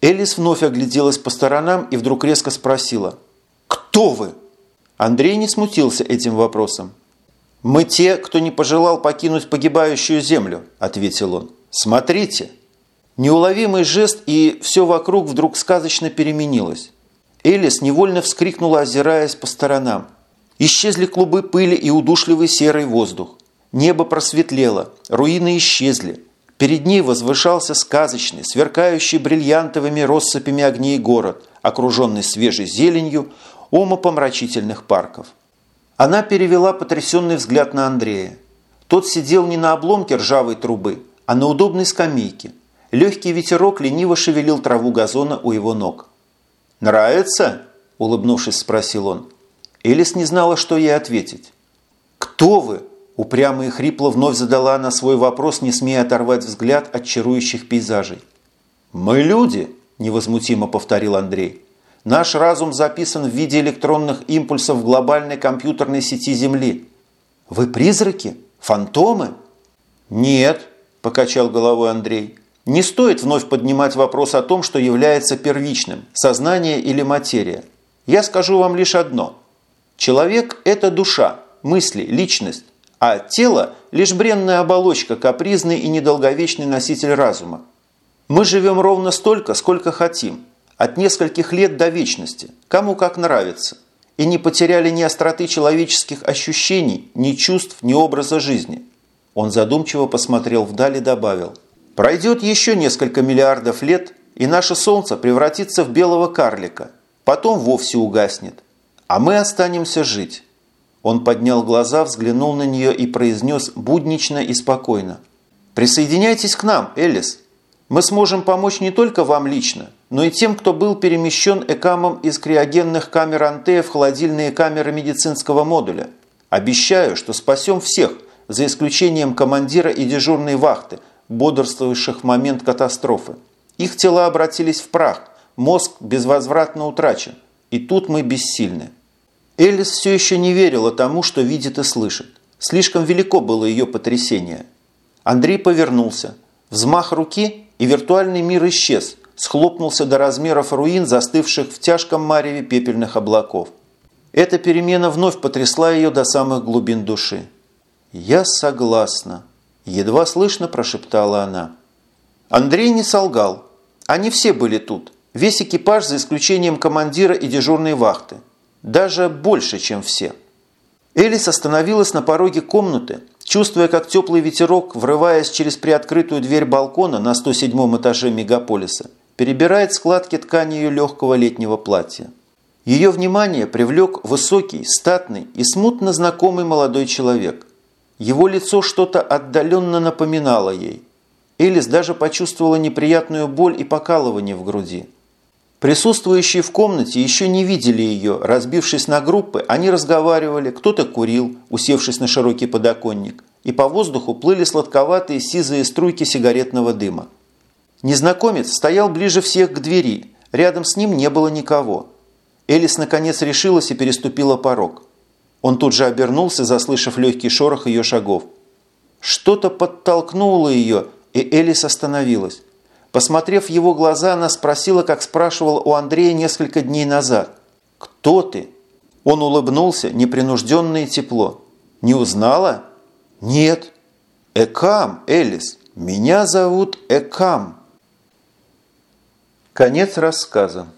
Элис вновь огляделась по сторонам и вдруг резко спросила «Кто вы?». Андрей не смутился этим вопросом. «Мы те, кто не пожелал покинуть погибающую землю», – ответил он. «Смотрите». Неуловимый жест, и все вокруг вдруг сказочно переменилось. Элис невольно вскрикнула, озираясь по сторонам. Исчезли клубы пыли и удушливый серый воздух. Небо просветлело, руины исчезли. Перед ней возвышался сказочный, сверкающий бриллиантовыми россыпями огней город, окруженный свежей зеленью, умопомрачительных парков. Она перевела потрясенный взгляд на Андрея. Тот сидел не на обломке ржавой трубы, а на удобной скамейке. Легкий ветерок лениво шевелил траву газона у его ног. «Нравится?» – улыбнувшись, спросил он. Элис не знала, что ей ответить. «Кто вы?» Упрямо и хрипло вновь задала она свой вопрос, не смея оторвать взгляд от чарующих пейзажей. «Мы люди», – невозмутимо повторил Андрей. «Наш разум записан в виде электронных импульсов в глобальной компьютерной сети Земли». «Вы призраки? Фантомы?» «Нет», – покачал головой Андрей. «Не стоит вновь поднимать вопрос о том, что является первичным – сознание или материя. Я скажу вам лишь одно. Человек – это душа, мысли, личность а тело – лишь бренная оболочка, капризный и недолговечный носитель разума. Мы живем ровно столько, сколько хотим, от нескольких лет до вечности, кому как нравится, и не потеряли ни остроты человеческих ощущений, ни чувств, ни образа жизни. Он задумчиво посмотрел вдаль и добавил, «Пройдет еще несколько миллиардов лет, и наше солнце превратится в белого карлика, потом вовсе угаснет, а мы останемся жить. Он поднял глаза, взглянул на нее и произнес буднично и спокойно. «Присоединяйтесь к нам, Элис. Мы сможем помочь не только вам лично, но и тем, кто был перемещен экамом из криогенных камер Антея в холодильные камеры медицинского модуля. Обещаю, что спасем всех, за исключением командира и дежурной вахты, бодрствующих в момент катастрофы. Их тела обратились в прах, мозг безвозвратно утрачен, и тут мы бессильны. Элис все еще не верила тому, что видит и слышит. Слишком велико было ее потрясение. Андрей повернулся. Взмах руки, и виртуальный мир исчез, схлопнулся до размеров руин, застывших в тяжком мареве пепельных облаков. Эта перемена вновь потрясла ее до самых глубин души. «Я согласна», – едва слышно прошептала она. Андрей не солгал. Они все были тут. Весь экипаж, за исключением командира и дежурной вахты. Даже больше, чем все. Элис остановилась на пороге комнаты, чувствуя, как теплый ветерок, врываясь через приоткрытую дверь балкона на 107 этаже мегаполиса, перебирает складки ткани ее легкого летнего платья. Ее внимание привлек высокий, статный и смутно знакомый молодой человек. Его лицо что-то отдаленно напоминало ей. Элис даже почувствовала неприятную боль и покалывание в груди. Присутствующие в комнате еще не видели ее. Разбившись на группы, они разговаривали, кто-то курил, усевшись на широкий подоконник, и по воздуху плыли сладковатые сизые струйки сигаретного дыма. Незнакомец стоял ближе всех к двери, рядом с ним не было никого. Элис наконец решилась и переступила порог. Он тут же обернулся, заслышав легкий шорох ее шагов. Что-то подтолкнуло ее, и Элис остановилась. Посмотрев в его глаза, она спросила, как спрашивала у Андрея несколько дней назад. «Кто ты?» Он улыбнулся, непринужденно и тепло. «Не узнала?» «Нет». «Экам, Элис. Меня зовут Экам». Конец рассказа.